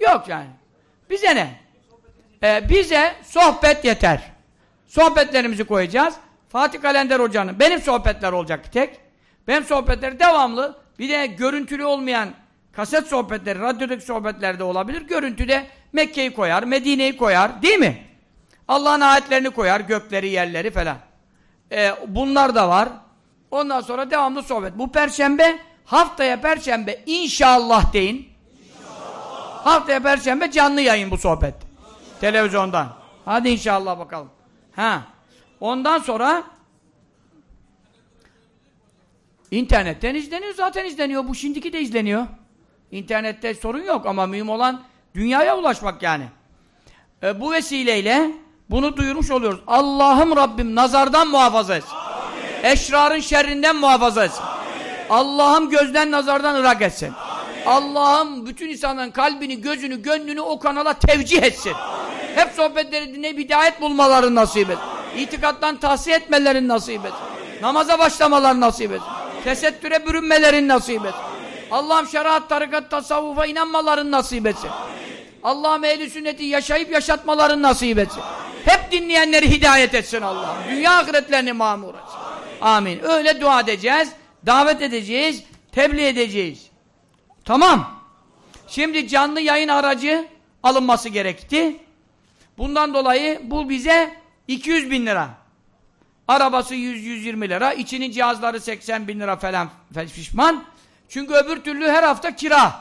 Yok yani. Bize ne? Ee, bize sohbet yeter. Sohbetlerimizi koyacağız. Fatih Kalender Hoca'nın benim sohbetler olacak tek. Benim sohbetler devamlı. Bir de görüntülü olmayan kaset sohbetleri, radyodaki sohbetlerde olabilir. Görüntüde Mekke'yi koyar, Medine'yi koyar. Değil mi? Allah'ın ayetlerini koyar, gökleri, yerleri falan. Ee, bunlar da var. Ondan sonra devamlı sohbet. Bu perşembe, haftaya perşembe inşallah deyin. Haftaya perşembe canlı yayın bu sohbet. Televizyondan. Hadi inşallah bakalım. Ha. Ondan sonra internetten izleniyor. Zaten izleniyor. Bu şimdiki de izleniyor. İnternette sorun yok ama mühim olan dünyaya ulaşmak yani. E, bu vesileyle bunu duyurmuş oluyoruz. Allah'ım Rabbim nazardan muhafaza etsin. Amin. Eşrarın şerrinden muhafaza etsin. Allah'ım gözden nazardan ırak etsin. Allah'ım bütün insanların kalbini, gözünü, gönlünü o kanala tevcih etsin. Amin. Hep sohbetleri dinleyip hidayet bulmaları nasip et. İtikattan tahsiye etmelerini nasip et. Namaza başlamaları nasip et. Tesettüre bürünmelerini nasip et. Allah'ım şeriat, tarikat, tasavvufa inanmalarını nasip etsin. Allah'ım ehli sünneti yaşayıp yaşatmalarını nasip etsin. Hep dinleyenleri hidayet etsin Allah'ım. Dünya ahiretlerini mamur etsin. Amin. Öyle dua edeceğiz, davet edeceğiz, tebliğ edeceğiz. Tamam. Şimdi canlı yayın aracı alınması gerekti. Bundan dolayı bu bize 200 bin lira. Arabası 100-120 lira, içinin cihazları 80 bin lira falan pişman. Çünkü öbür türlü her hafta kira.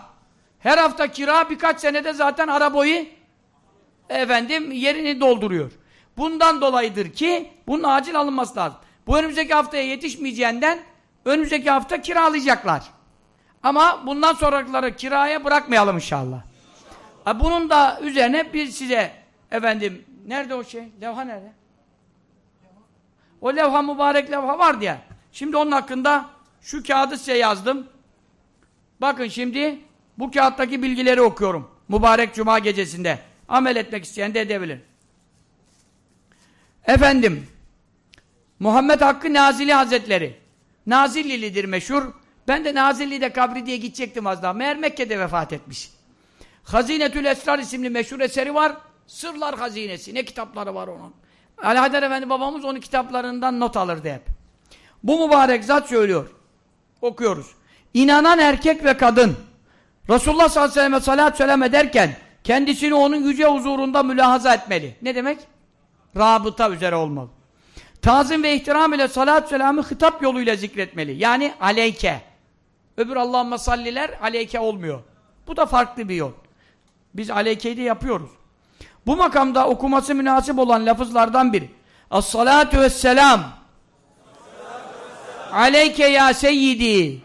Her hafta kira birkaç senede zaten arabayı efendim yerini dolduruyor. Bundan dolayıdır ki bunun acil alınması lazım. Bu önümüzdeki haftaya yetişmeyeceğinden önümüzdeki hafta kiralayacaklar. Ama bundan sonrakileri kiraya bırakmayalım inşallah. Bunun da üzerine bir size efendim nerede o şey? Levha nerede? O levha mübarek levha var diye. Şimdi onun hakkında şu kağıdı size yazdım. Bakın şimdi bu kağıttaki bilgileri okuyorum. Mübarek Cuma gecesinde. Amel etmek isteyen de edebilir. Efendim, Muhammed Hakkı Nazili Hazretleri. Nazillilidir meşhur. Ben de Nazilli'de kabri diye gidecektim az daha. Meğer Mekke'de vefat etmiş. Hazinetül Esrar isimli meşhur eseri var. Sırlar Hazinesi. Ne kitapları var onun. Alhader Efendi babamız onun kitaplarından not alırdı hep. Bu mübarek zat söylüyor. Okuyoruz. İnanan erkek ve kadın Resulullah sallallahu aleyhi ve selleme salat selam ederken kendisini onun yüce huzurunda mülahaza etmeli. Ne demek? Rabıta üzere olmalı. Tazim ve ihtiram ile salat selamı hitap yoluyla zikretmeli. Yani aleyke. Öbür Allahümme salliler aleyke olmuyor. Bu da farklı bir yol. Biz aleykeyi de yapıyoruz. Bu makamda okuması münasip olan lafızlardan biri. As-salatu vesselam aleyke ya seyyidi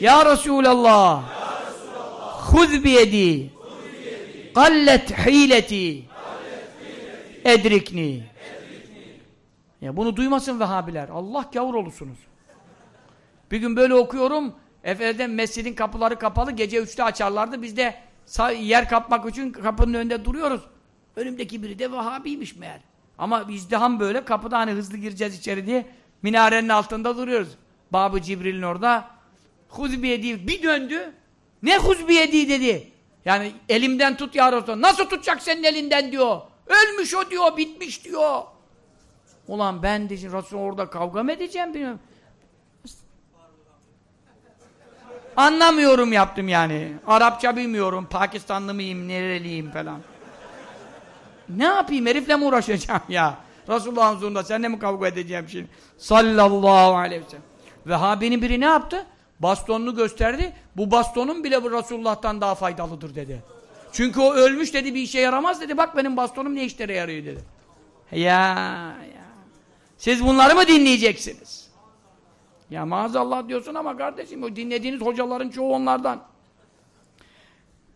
ya Resulallah Huz biyedi Gallet hileti Edrikni Ya bunu duymasın Vehhabiler. Allah gavur olursunuz. Bir gün böyle okuyorum. Efendim mescidin kapıları kapalı. Gece üçte açarlardı. Biz de yer kapmak için kapının önünde duruyoruz. Önümdeki biri de Vehhabiymiş meğer. Ama izdiham böyle. Kapıda hani hızlı gireceğiz içeri diye minarenin altında duruyoruz. Babı Cibril'in orada huzbiyedi bir döndü. Ne huzbiyedi dedi. Yani elimden tut ya Resulallah. Nasıl tutacak senin elinden diyor. Ölmüş o diyor, bitmiş diyor. Ulan ben de Resul orada kavga mı edeceğim bilmiyorum. Anlamıyorum yaptım yani. Arapça bilmiyorum. Pakistanlı mıyım, nereliyim falan. ne yapayım herifle mi uğraşacağım ya? Resulullah'ın huzurunda seninle mi kavga edeceğim şimdi? Sallallahu aleyhi ve sellem. Vehhabinin biri ne yaptı? Bastonunu gösterdi. Bu bastonun bile bu Resulullah'tan daha faydalıdır dedi. Çünkü o ölmüş dedi bir işe yaramaz dedi. Bak benim bastonum ne işlere yarıyor dedi. Ya ya. Siz bunları mı dinleyeceksiniz? Ya maazallah diyorsun ama kardeşim o dinlediğiniz hocaların çoğu onlardan.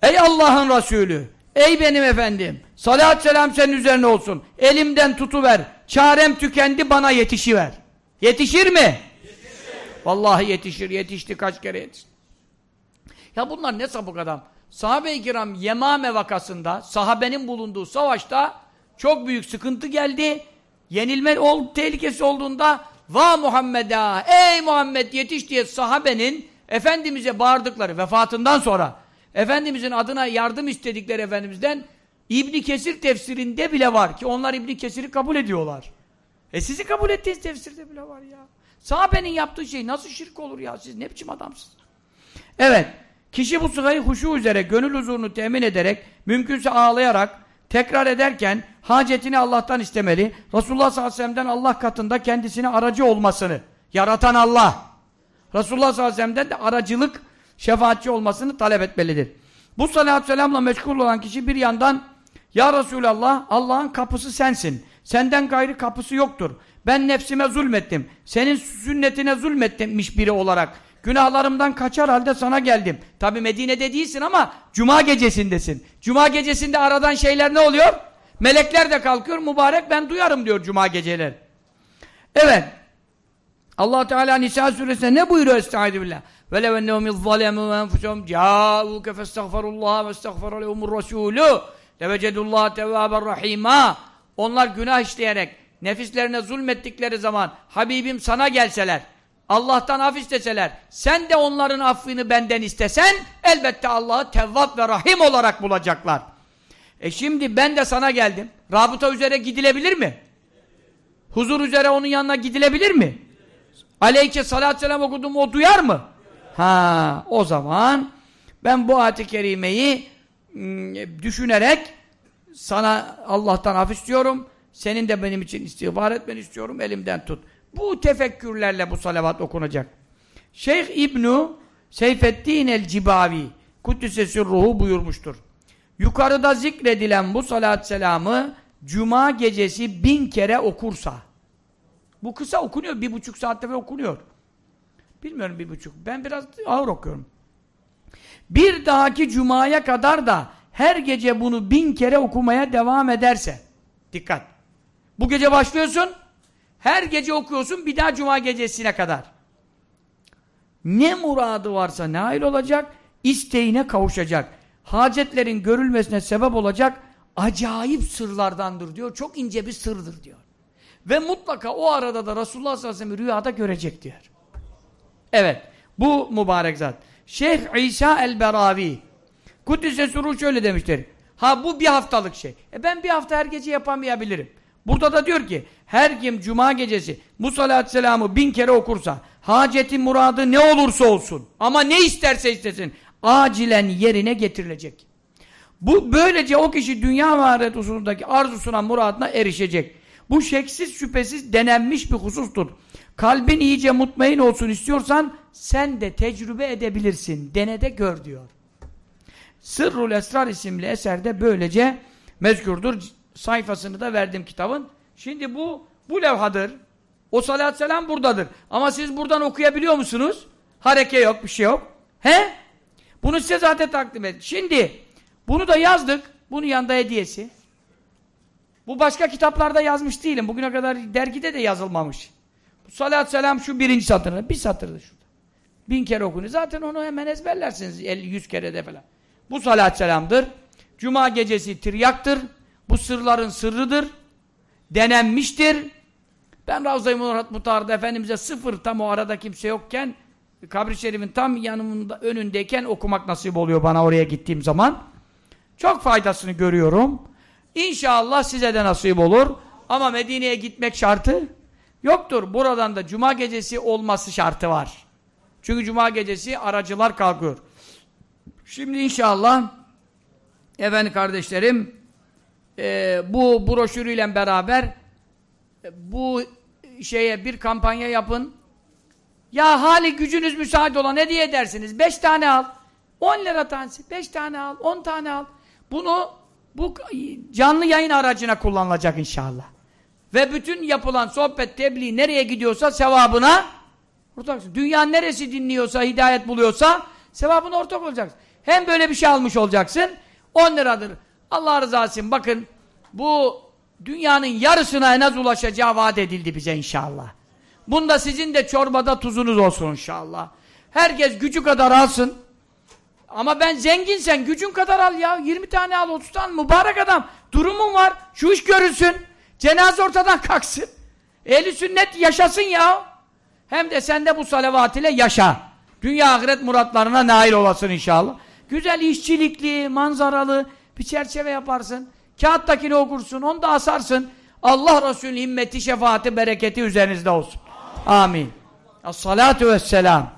Ey Allah'ın Resulü, ey benim efendim, salat selam senin üzerine olsun. Elimden tutuver, çarem tükendi bana yetişiver. Yetişir mi? Yetişir. Vallahi yetişir, yetişti kaç kere yetişti. Ya bunlar ne sapık adam. Sahabe-i kiram Yemame vakasında, sahabenin bulunduğu savaşta çok büyük sıkıntı geldi. Yenilme ol, tehlikesi olduğunda Va Muhammed'a ey Muhammed yetiş diye sahabenin Efendimiz'e bağırdıkları vefatından sonra Efendimiz'in adına yardım istedikleri Efendimiz'den İbni Kesir tefsirinde bile var ki onlar İbni Kesir'i kabul ediyorlar. E sizi kabul ettiğiniz tefsirde bile var ya. Sahabenin yaptığı şey nasıl şirk olur ya siz ne biçim adamsınız? Evet. Kişi bu sırayı huşu üzere gönül huzurunu temin ederek mümkünse ağlayarak tekrar ederken hacetini Allah'tan istemeli. Resulullah sallallahu aleyhi ve sellem'den Allah katında kendisine aracı olmasını, yaratan Allah. Resulullah sallallahu aleyhi ve sellem'den de aracılık, şefaatçi olmasını talep etmelidir. Bu salatü selamla meşgul olan kişi bir yandan Ya Resulallah Allah'ın kapısı sensin. Senden gayrı kapısı yoktur. Ben nefsime zulmettim. Senin sünnetine zulmetmiş biri olarak Günahlarımdan kaçar halde sana geldim. Tabi Medine'de değilsin ama Cuma gecesindesin. Cuma gecesinde aradan şeyler ne oluyor? Melekler de kalkıyor. Mübarek ben duyarım diyor Cuma geceler. Evet. Allah Teala Nisa suresinde ne buyuruyor Estaizu billah? وَلَوْ اَنَّهُمْ اِظَّلَمُوا وَاَنْفُسَهُمْ جَاءُوكَ فَاسْتَغْفَرُ اللّٰهَ وَاسْتَغْفَرَ لَهُمُ الرَّسُولُ لَوَجَدُ اللّٰهَ تَوَّابًا رَحِيمًا Onlar günah işleyerek nefislerine zulmettikleri zaman Habibim sana gelseler Allah'tan af isteseler, sen de onların affını benden istesen, elbette Allah'ı tevvap ve rahim olarak bulacaklar. E şimdi ben de sana geldim. Rabıta üzere gidilebilir mi? Huzur üzere onun yanına gidilebilir mi? Aleyke salat selam okudum o duyar mı? Ha, o zaman ben bu ayet-i kerimeyi ıı, düşünerek sana Allah'tan af istiyorum. Senin de benim için istiğfar etmeni istiyorum. Elimden tut. Bu tefekkürlerle bu salavat okunacak. Şeyh İbnu Seyfettin el-Cibavi Kuddisesi ruhu buyurmuştur. Yukarıda zikredilen bu salat selamı Cuma gecesi bin kere okursa bu kısa okunuyor. Bir buçuk saatte ve okunuyor. Bilmiyorum bir buçuk. Ben biraz ağır okuyorum. Bir dahaki Cuma'ya kadar da her gece bunu bin kere okumaya devam ederse dikkat. Bu gece başlıyorsun her gece okuyorsun bir daha cuma gecesine kadar. Ne muradı varsa nail olacak, isteğine kavuşacak. Hacetlerin görülmesine sebep olacak acayip sırlardandır diyor. Çok ince bir sırdır diyor. Ve mutlaka o arada da Resulullah sallallahu aleyhi ve sellem rüyada görecek diyor. Evet. Bu mübarek zat. Şeyh İsa el-Beravi Kuddise Suru şöyle demiştir. Ha bu bir haftalık şey. E ben bir hafta her gece yapamayabilirim. Burada da diyor ki her kim cuma gecesi bu salat selamı bin kere okursa haceti muradı ne olursa olsun ama ne isterse istesin acilen yerine getirilecek. Bu böylece o kişi dünya ve ahiret hususundaki arzusuna muradına erişecek. Bu şeksiz şüphesiz denenmiş bir husustur. Kalbin iyice mutmain olsun istiyorsan sen de tecrübe edebilirsin. Dene de gör diyor. Sırrul Esrar isimli eserde böylece mezkurdur sayfasını da verdim kitabın. Şimdi bu bu levhadır. O salat selam buradadır. Ama siz buradan okuyabiliyor musunuz? Hareke yok, bir şey yok. He? Bunu size zaten takdim et. Şimdi bunu da yazdık. Bunun yanında hediyesi. Bu başka kitaplarda yazmış değilim. Bugüne kadar dergide de yazılmamış. Bu salat selam şu birinci satırda. Bir satırda şurada. Bin kere okunuyor. Zaten onu hemen ezberlersiniz. 50 yüz kere de falan. Bu salat selamdır. Cuma gecesi tiryaktır. Bu sırların sırrıdır. Denenmiştir. Ben Ravza-i Mutar'da Efendimiz'e sıfır tam o arada kimse yokken kabri şerifin tam yanımında önündeyken okumak nasip oluyor bana oraya gittiğim zaman. Çok faydasını görüyorum. İnşallah size de nasip olur. Ama Medine'ye gitmek şartı yoktur. Buradan da cuma gecesi olması şartı var. Çünkü cuma gecesi aracılar kalkıyor. Şimdi inşallah efendim kardeşlerim e, bu broşürüyle beraber e, bu şeye bir kampanya yapın. Ya hali gücünüz müsait olan ne diye edersiniz? Beş tane al. On lira tanesi. Beş tane al. On tane al. Bunu bu canlı yayın aracına kullanılacak inşallah. Ve bütün yapılan sohbet, tebliğ nereye gidiyorsa sevabına ortaksın. Dünya neresi dinliyorsa, hidayet buluyorsa sevabına ortak olacaksın. Hem böyle bir şey almış olacaksın. 10 liradır. Allah rızası için bakın bu dünyanın yarısına en az ulaşacağı vaat edildi bize inşallah. Bunda sizin de çorbada tuzunuz olsun inşallah. Herkes gücü kadar alsın. Ama ben zenginsen gücün kadar al ya. 20 tane al, 30 tane mübarek adam. Durumun var. Şu iş görülsün. Cenaze ortadan kalksın. Ehli sünnet yaşasın ya. Hem de sen de bu salavat ile yaşa. Dünya ahiret muratlarına nail olasın inşallah. Güzel işçilikli, manzaralı bir çerçeve yaparsın. Kağıttakini okursun, onu da asarsın. Allah Resulü himmeti, şefaati, bereketi üzerinizde olsun. Amin. As-salatu vesselam.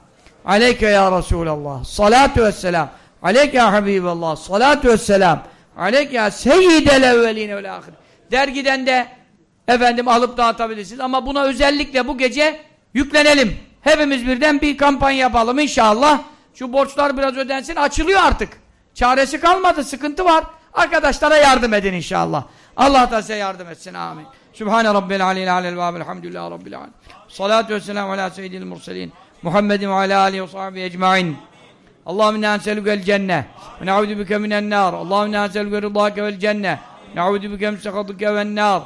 Aleyke ya Resulallah. Salatu vesselam. Aleyke ya Habiballah. Salatu vesselam. Aleyke ya seyyidel evveline vel ahir. Dergiden de efendim alıp dağıtabilirsiniz. Ama buna özellikle bu gece yüklenelim. Hepimiz birden bir kampanya yapalım inşallah. Şu borçlar biraz ödensin. Açılıyor artık. Çaresi kalmadı. Sıkıntı var. Arkadaşlara yardım edin inşallah. Allah da size yardım etsin. Amin. Sübhane Rabbil aleyhi alel vâb. Elhamdülillah Rabbil alemin. Salatu vesselamu ala seyyidil murselin. Muhammedin ve ala alihi ve sahbihi ecma'in. Allahümme inna enselükel cenne ve ne'udu bike minen nar. Allahümme inna enselüke rıdâke vel cenne. Ne'udu bike msekatike vel nar.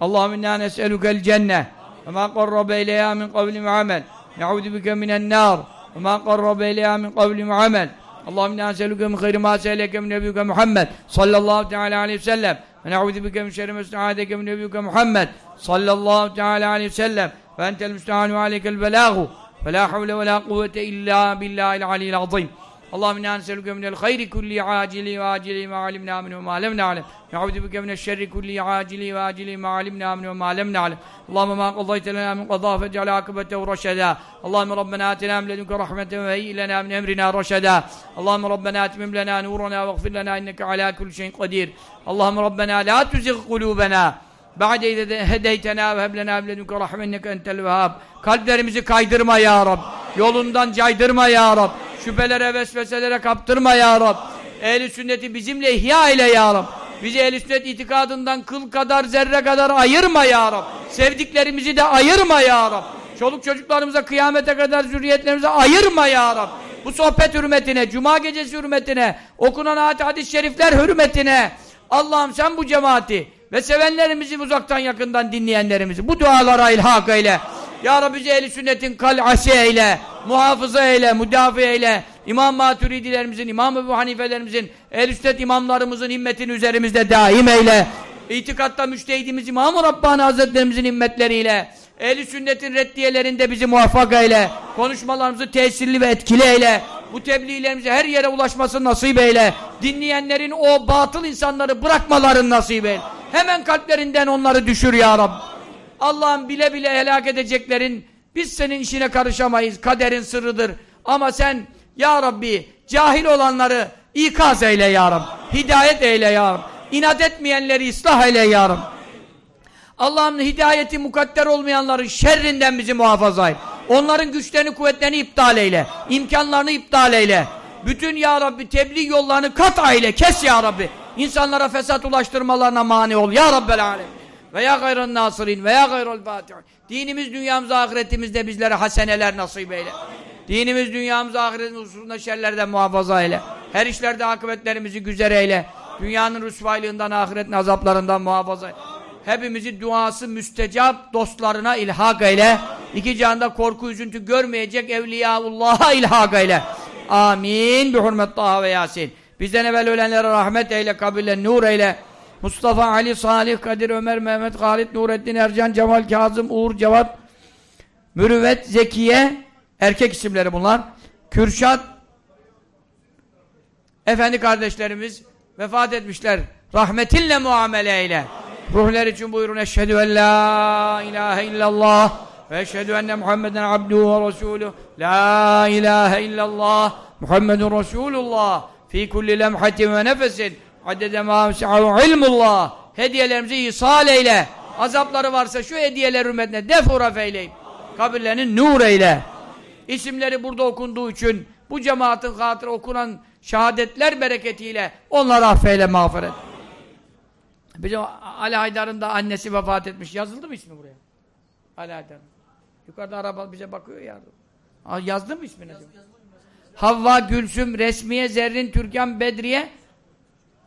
Allahümme inna nes'elükel cenne ve ma qarrabe ileyha min kavli ve amel. Ne'udu bike minen ve ma qarrabe ileyha min kavli ve amel. Allahümme ne aselüke min hayri ma aseleke min nebiyüke Muhammed. Sallallahu teala aleyhi ve sellem. Ve ne'udhu bike min şerri mes'adeke min nebiyüke Muhammed. Sallallahu teala aleyhi ve sellem. Ve entel müstehanu aleykel belâhu ve la havle ve la kuvvete illâ billâhil aliyyil azim اللهم إنا نسألك من الخير كل عاجل وآجل ما علمنا منه وما لم نعلم. نعوذ بك من الشر كل عاجل وآجل ما علمنا منه وما لم نعلم. اللهم ما قضيت لنا من قضاء فاجعل عاقبته رشدا. اللهم ربنا آتنا من لدنك رحمة وهيئ لنا من أمرنا رشدا. اللهم ربنا أتمم لنا نورنا واغفر لنا إنك على كل شيء قدير. اللهم ربنا لا تزغ قلوبنا Ba'de izede hedeytena ve heblena evledünke rahmenneke entel vehhab. Kalplerimizi kaydırma ya Rab. Yolundan caydırma ya Rab. Şüphelere, vesveselere kaptırma ya Rab. Ehl-i sünneti bizimle ihya ile ya Rab. Bizi ehl-i sünnet itikadından kıl kadar, zerre kadar ayırma ya Rab. Sevdiklerimizi de ayırma ya Rab. Çoluk çocuklarımıza kıyamete kadar zürriyetlerimize ayırma ya Rab. Bu sohbet hürmetine, cuma gecesi hürmetine, okunan hadis-i şerifler hürmetine. Allah'ım sen bu cemaati ve sevenlerimizi uzaktan yakından dinleyenlerimizi bu dualara ilhak eyle. Ya Rabbi bizi ehl sünnetin kal'asi eyle, muhafıza eyle, müdafi eyle. İmam Maturidilerimizin, İmam Ebu Hanifelerimizin, ehl sünnet imamlarımızın himmetini üzerimizde daim eyle. İtikatta müştehidimiz İmam-ı Rabbani Hazretlerimizin himmetleriyle, ehl sünnetin reddiyelerinde bizi muvaffak eyle. Konuşmalarımızı tesirli ve etkili eyle. Bu tebliğlerimizi her yere ulaşmasını nasip eyle. Dinleyenlerin o batıl insanları bırakmalarını nasip eyle. Hemen kalplerinden onları düşür ya Rabbi. Allah'ın bile bile helak edeceklerin biz senin işine karışamayız. Kaderin sırrıdır. Ama sen ya Rabbi cahil olanları ikaz eyle ya Rabbi. Hidayet eyle ya Rabbi. İnat etmeyenleri ıslah eyle ya Rabbi. Allah'ın hidayeti mukadder olmayanların şerrinden bizi muhafaza et. Onların güçlerini kuvvetlerini iptal eyle. İmkanlarını iptal eyle. Bütün ya Rabbi tebliğ yollarını kat eyle. Kes ya Rabbi. İnsanlara fesat ulaştırmalarına mani ol. Ya Rabbel Alem. Ve ya gayrın nasirin ve ya gayrul fatihin. Dinimiz dünyamız ahiretimizde bizlere haseneler nasip eyle. Dinimiz dünyamız ahiretimiz hususunda şerlerden muhafaza eyle. Her işlerde akıbetlerimizi güzel eyle. Dünyanın rüsvaylığından ahiretin azaplarından muhafaza eyle. Hepimizi duası müstecap dostlarına ilhak eyle. İki canda korku üzüntü görmeyecek evliyaullah'a ilhak eyle. Amin. Bi hurmet ve Yasin. Bizden evvel ölenlere rahmet eyle, kabirle nur eyle. Mustafa, Ali, Salih, Kadir, Ömer, Mehmet, Halit, Nurettin, Ercan, Cemal, Kazım, Uğur, Cevat, Mürüvvet, Zekiye, erkek isimleri bunlar. Kürşat, efendi kardeşlerimiz vefat etmişler. Rahmetinle muamele eyle. Amin. Ruhlar için buyurun. Eşhedü en la ilahe illallah ve eşhedü enne Muhammeden abduhu ve resulü. La ilahe illallah Muhammedun Resulullah fi kulli lemhatin ve nefesin. Adede ma ilmullah. Hediyelerimizi ihsal eyle. Azapları varsa şu hediyeler hürmetine defuraf eyleyin. Kabirlerini nur eyle. İsimleri burada okunduğu için bu cemaatin hatırı okunan şehadetler bereketiyle onları affeyle mağfiret. Bizim Ali Haydar'ın da annesi vefat etmiş. Yazıldı mı ismi buraya? Ali Haydar'ın yukarıda araba bize bakıyor ya. Yazdı mı ismini Yaz, Havva, Gülsüm, Resmiye, Zerrin, Türkan, Bedriye,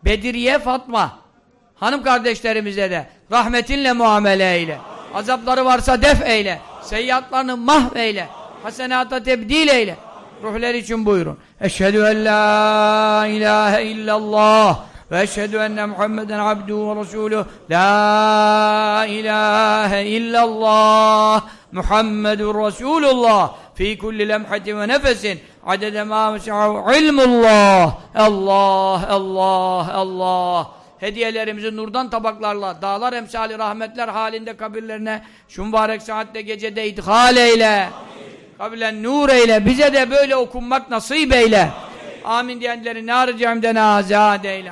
Bedriye, Fatma. Hanım kardeşlerimize de rahmetinle muamele eyle. Azapları varsa def eyle. Seyyiatlarını mahveyle. Hasenata tebdil eyle. Ruhlar için buyurun. Eşhedü en la ilahe illallah ve eşhedü enne Muhammeden abduhu ve resuluhu la ilahe illallah Muhammedun Resulullah fi kulli lemhatin ve nefesin adede ma mesa'u ilmullah. Allah Allah Allah. Hediyelerimizi nurdan tabaklarla dağlar emsali rahmetler halinde kabirlerine şu mübarek saatte gecede idhal eyle. Kabilen nur eyle bize de böyle okunmak nasip eyle. Amin. Diyenleri nar-ı cehimden azad eyle.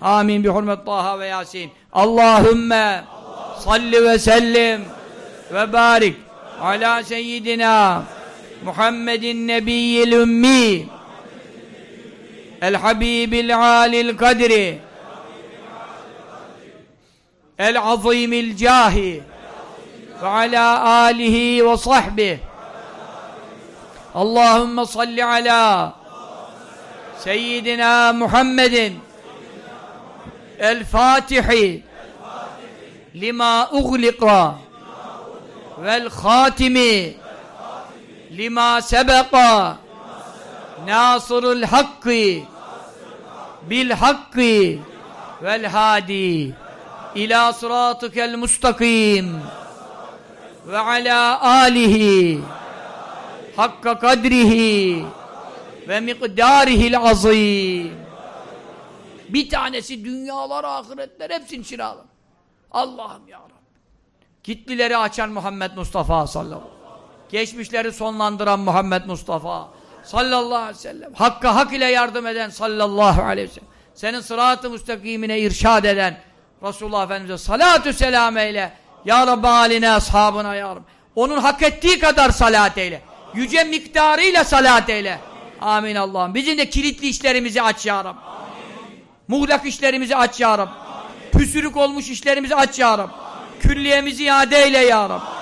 Amin. Bi hurmet Taha ve Yasin. Allahümme salli ve sellim ve barik ala seyyidina Muhammedin nebiyyil ümmi el habibil alil kadri el azimil cahi ve ala alihi ve sahbihi Allahümme salli ala seyyidina Muhammedin el fatihi lima sebeqa. Nasırul hakki bil hakki vel hadi. İla sıratukel mustakim ve ala alihi hakka kadrihi. Ve miqdarihil azim bir tanesi dünyalar ahiretler hepsini çıralım Allah'ım ya Rabbi. Kitlileri açan Muhammed Mustafa sallallahu aleyhi ve sellem geçmişleri sonlandıran Muhammed Mustafa sallallahu aleyhi ve sellem. Hakka hak ile yardım eden sallallahu aleyhi ve sellem. Senin sırat-ı müstakimine irşad eden Resulullah Efendimiz'e salatü selam eyle. Ya Rabbi haline ashabına ya Rabbi. Onun hak ettiği kadar salat eyle. Yüce miktarıyla salat eyle. Amin Allah'ım. Bizim de kilitli işlerimizi aç ya Rabbi. Muğlak işlerimizi aç ya Rabbi. Püsürük olmuş işlerimizi aç ya Rabbi. Külliyemizi iade eyle ya Rabbi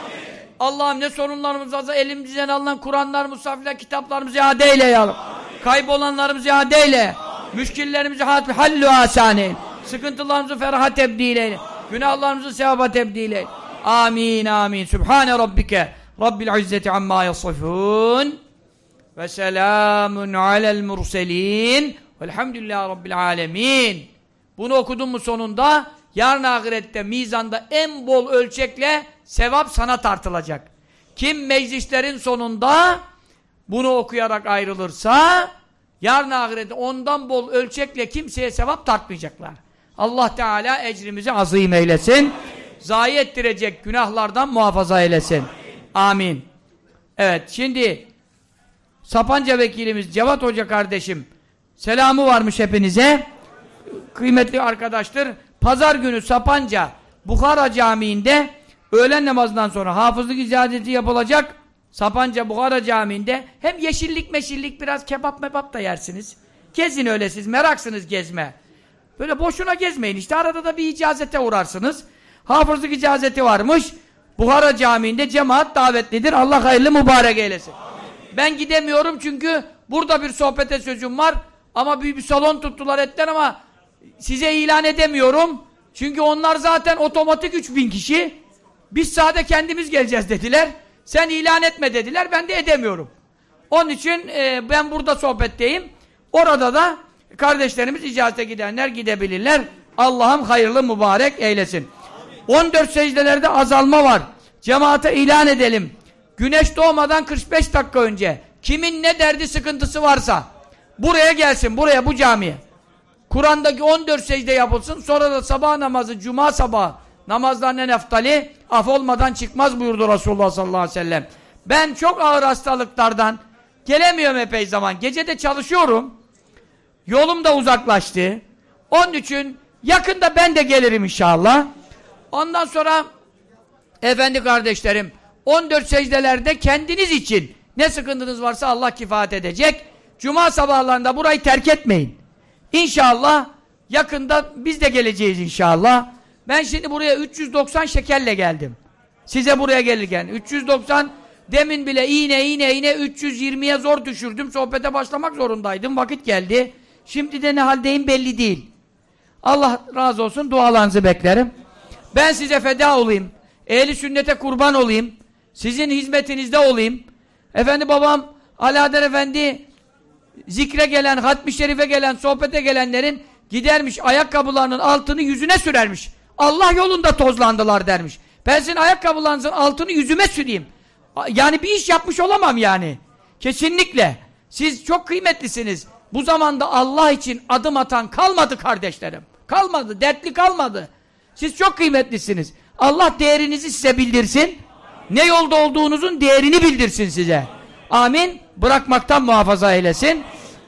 Allah'ım ne sorunlarımız varsa elimizden alınan Kur'anlar, musafirler, kitaplarımızı iade eyle ya Rabbi. Kaybolanlarımızı iade eyle. Müşkillerimizi hallu asane. Sıkıntılarımızı feraha tebdil eyle. Günahlarımızı sevaba tebdil eyle. Amin amin. Sübhane rabbike. Rabbil izzeti amma yasifun. Ve selamun alel murselin. Velhamdülillahi rabbil alemin. Bunu okudun mu sonunda? Yarın ahirette mizanda en bol ölçekle sevap sana tartılacak. Kim meclislerin sonunda bunu okuyarak ayrılırsa yarın ahirette ondan bol ölçekle kimseye sevap tartmayacaklar. Allah Teala ecrimizi azim eylesin. Zayi ettirecek günahlardan muhafaza eylesin. Amin. Evet şimdi Sapanca vekilimiz Cevat Hoca kardeşim selamı varmış hepinize. Kıymetli arkadaştır. Pazar günü Sapanca Bukhara Camii'nde öğlen namazından sonra hafızlık icazeti yapılacak. Sapanca Bukhara Camii'nde hem yeşillik meşillik biraz kebap mebap da yersiniz. Gezin öyle siz meraksınız gezme. Böyle boşuna gezmeyin işte arada da bir icazete uğrarsınız. Hafızlık icazeti varmış. Buhara Camii'nde cemaat davetlidir. Allah hayırlı mübarek eylesin. Amin. Ben gidemiyorum çünkü burada bir sohbete sözüm var. Ama büyük bir salon tuttular ettiler ama size ilan edemiyorum. Çünkü onlar zaten otomatik 3000 kişi. Biz sade kendimiz geleceğiz dediler. Sen ilan etme dediler. Ben de edemiyorum. Onun için e, ben burada sohbetteyim. Orada da kardeşlerimiz icazete gidenler gidebilirler. Allah'ım hayırlı mübarek eylesin. 14 secdelerde azalma var. Cemaate ilan edelim. Güneş doğmadan 45 dakika önce kimin ne derdi sıkıntısı varsa buraya gelsin, buraya bu camiye. Kur'an'daki 14 secde yapılsın. Sonra da sabah namazı, cuma sabahı Namazların en eftali af olmadan çıkmaz buyurdu Resulullah sallallahu aleyhi ve sellem. Ben çok ağır hastalıklardan gelemiyorum epey zaman. Gece de çalışıyorum. Yolum da uzaklaştı. Onun için yakında ben de gelirim inşallah. Ondan sonra efendi kardeşlerim 14 secdelerde kendiniz için ne sıkıntınız varsa Allah kifayet edecek. Cuma sabahlarında burayı terk etmeyin. İnşallah yakında biz de geleceğiz inşallah. Ben şimdi buraya 390 şekerle geldim. Size buraya gelirken 390 demin bile iğne iğne iğne 320'ye zor düşürdüm. Sohbete başlamak zorundaydım. Vakit geldi. Şimdi de ne haldeyim belli değil. Allah razı olsun dualarınızı beklerim. Ben size feda olayım. Ehli sünnete kurban olayım. Sizin hizmetinizde olayım. Efendi babam Alaeddin Efendi zikre gelen, hatmi şerife gelen, sohbete gelenlerin gidermiş ayakkabılarının altını yüzüne sürermiş. Allah yolunda tozlandılar dermiş. Ben sizin ayakkabılarınızın altını yüzüme süreyim. Yani bir iş yapmış olamam yani. Kesinlikle. Siz çok kıymetlisiniz. Bu zamanda Allah için adım atan kalmadı kardeşlerim. Kalmadı, dertli kalmadı. Siz çok kıymetlisiniz. Allah değerinizi size bildirsin. Ne yolda olduğunuzun değerini bildirsin size. Amin. Bırakmaktan muhafaza eylesin.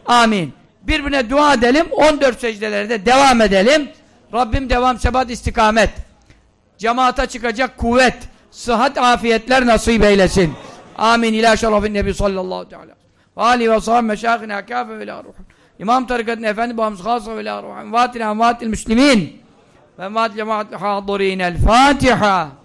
Amin. Birbirine dua edelim. 14 secdelerde devam edelim. Rabbim devam, sebat, istikamet. Cemaata çıkacak kuvvet, sıhhat, afiyetler nasip eylesin. Amin. İlâ şerefin nebi sallallahu teala. Ve âli ve sahâb meşâhine kâfe ve lâ ruhun. İmam tarikatının efendi babamız khâsa ve lâ ruhun. Vâtil amvâtil müslimîn. Ve mâtil cemaatil hâdurînel Fâtiha.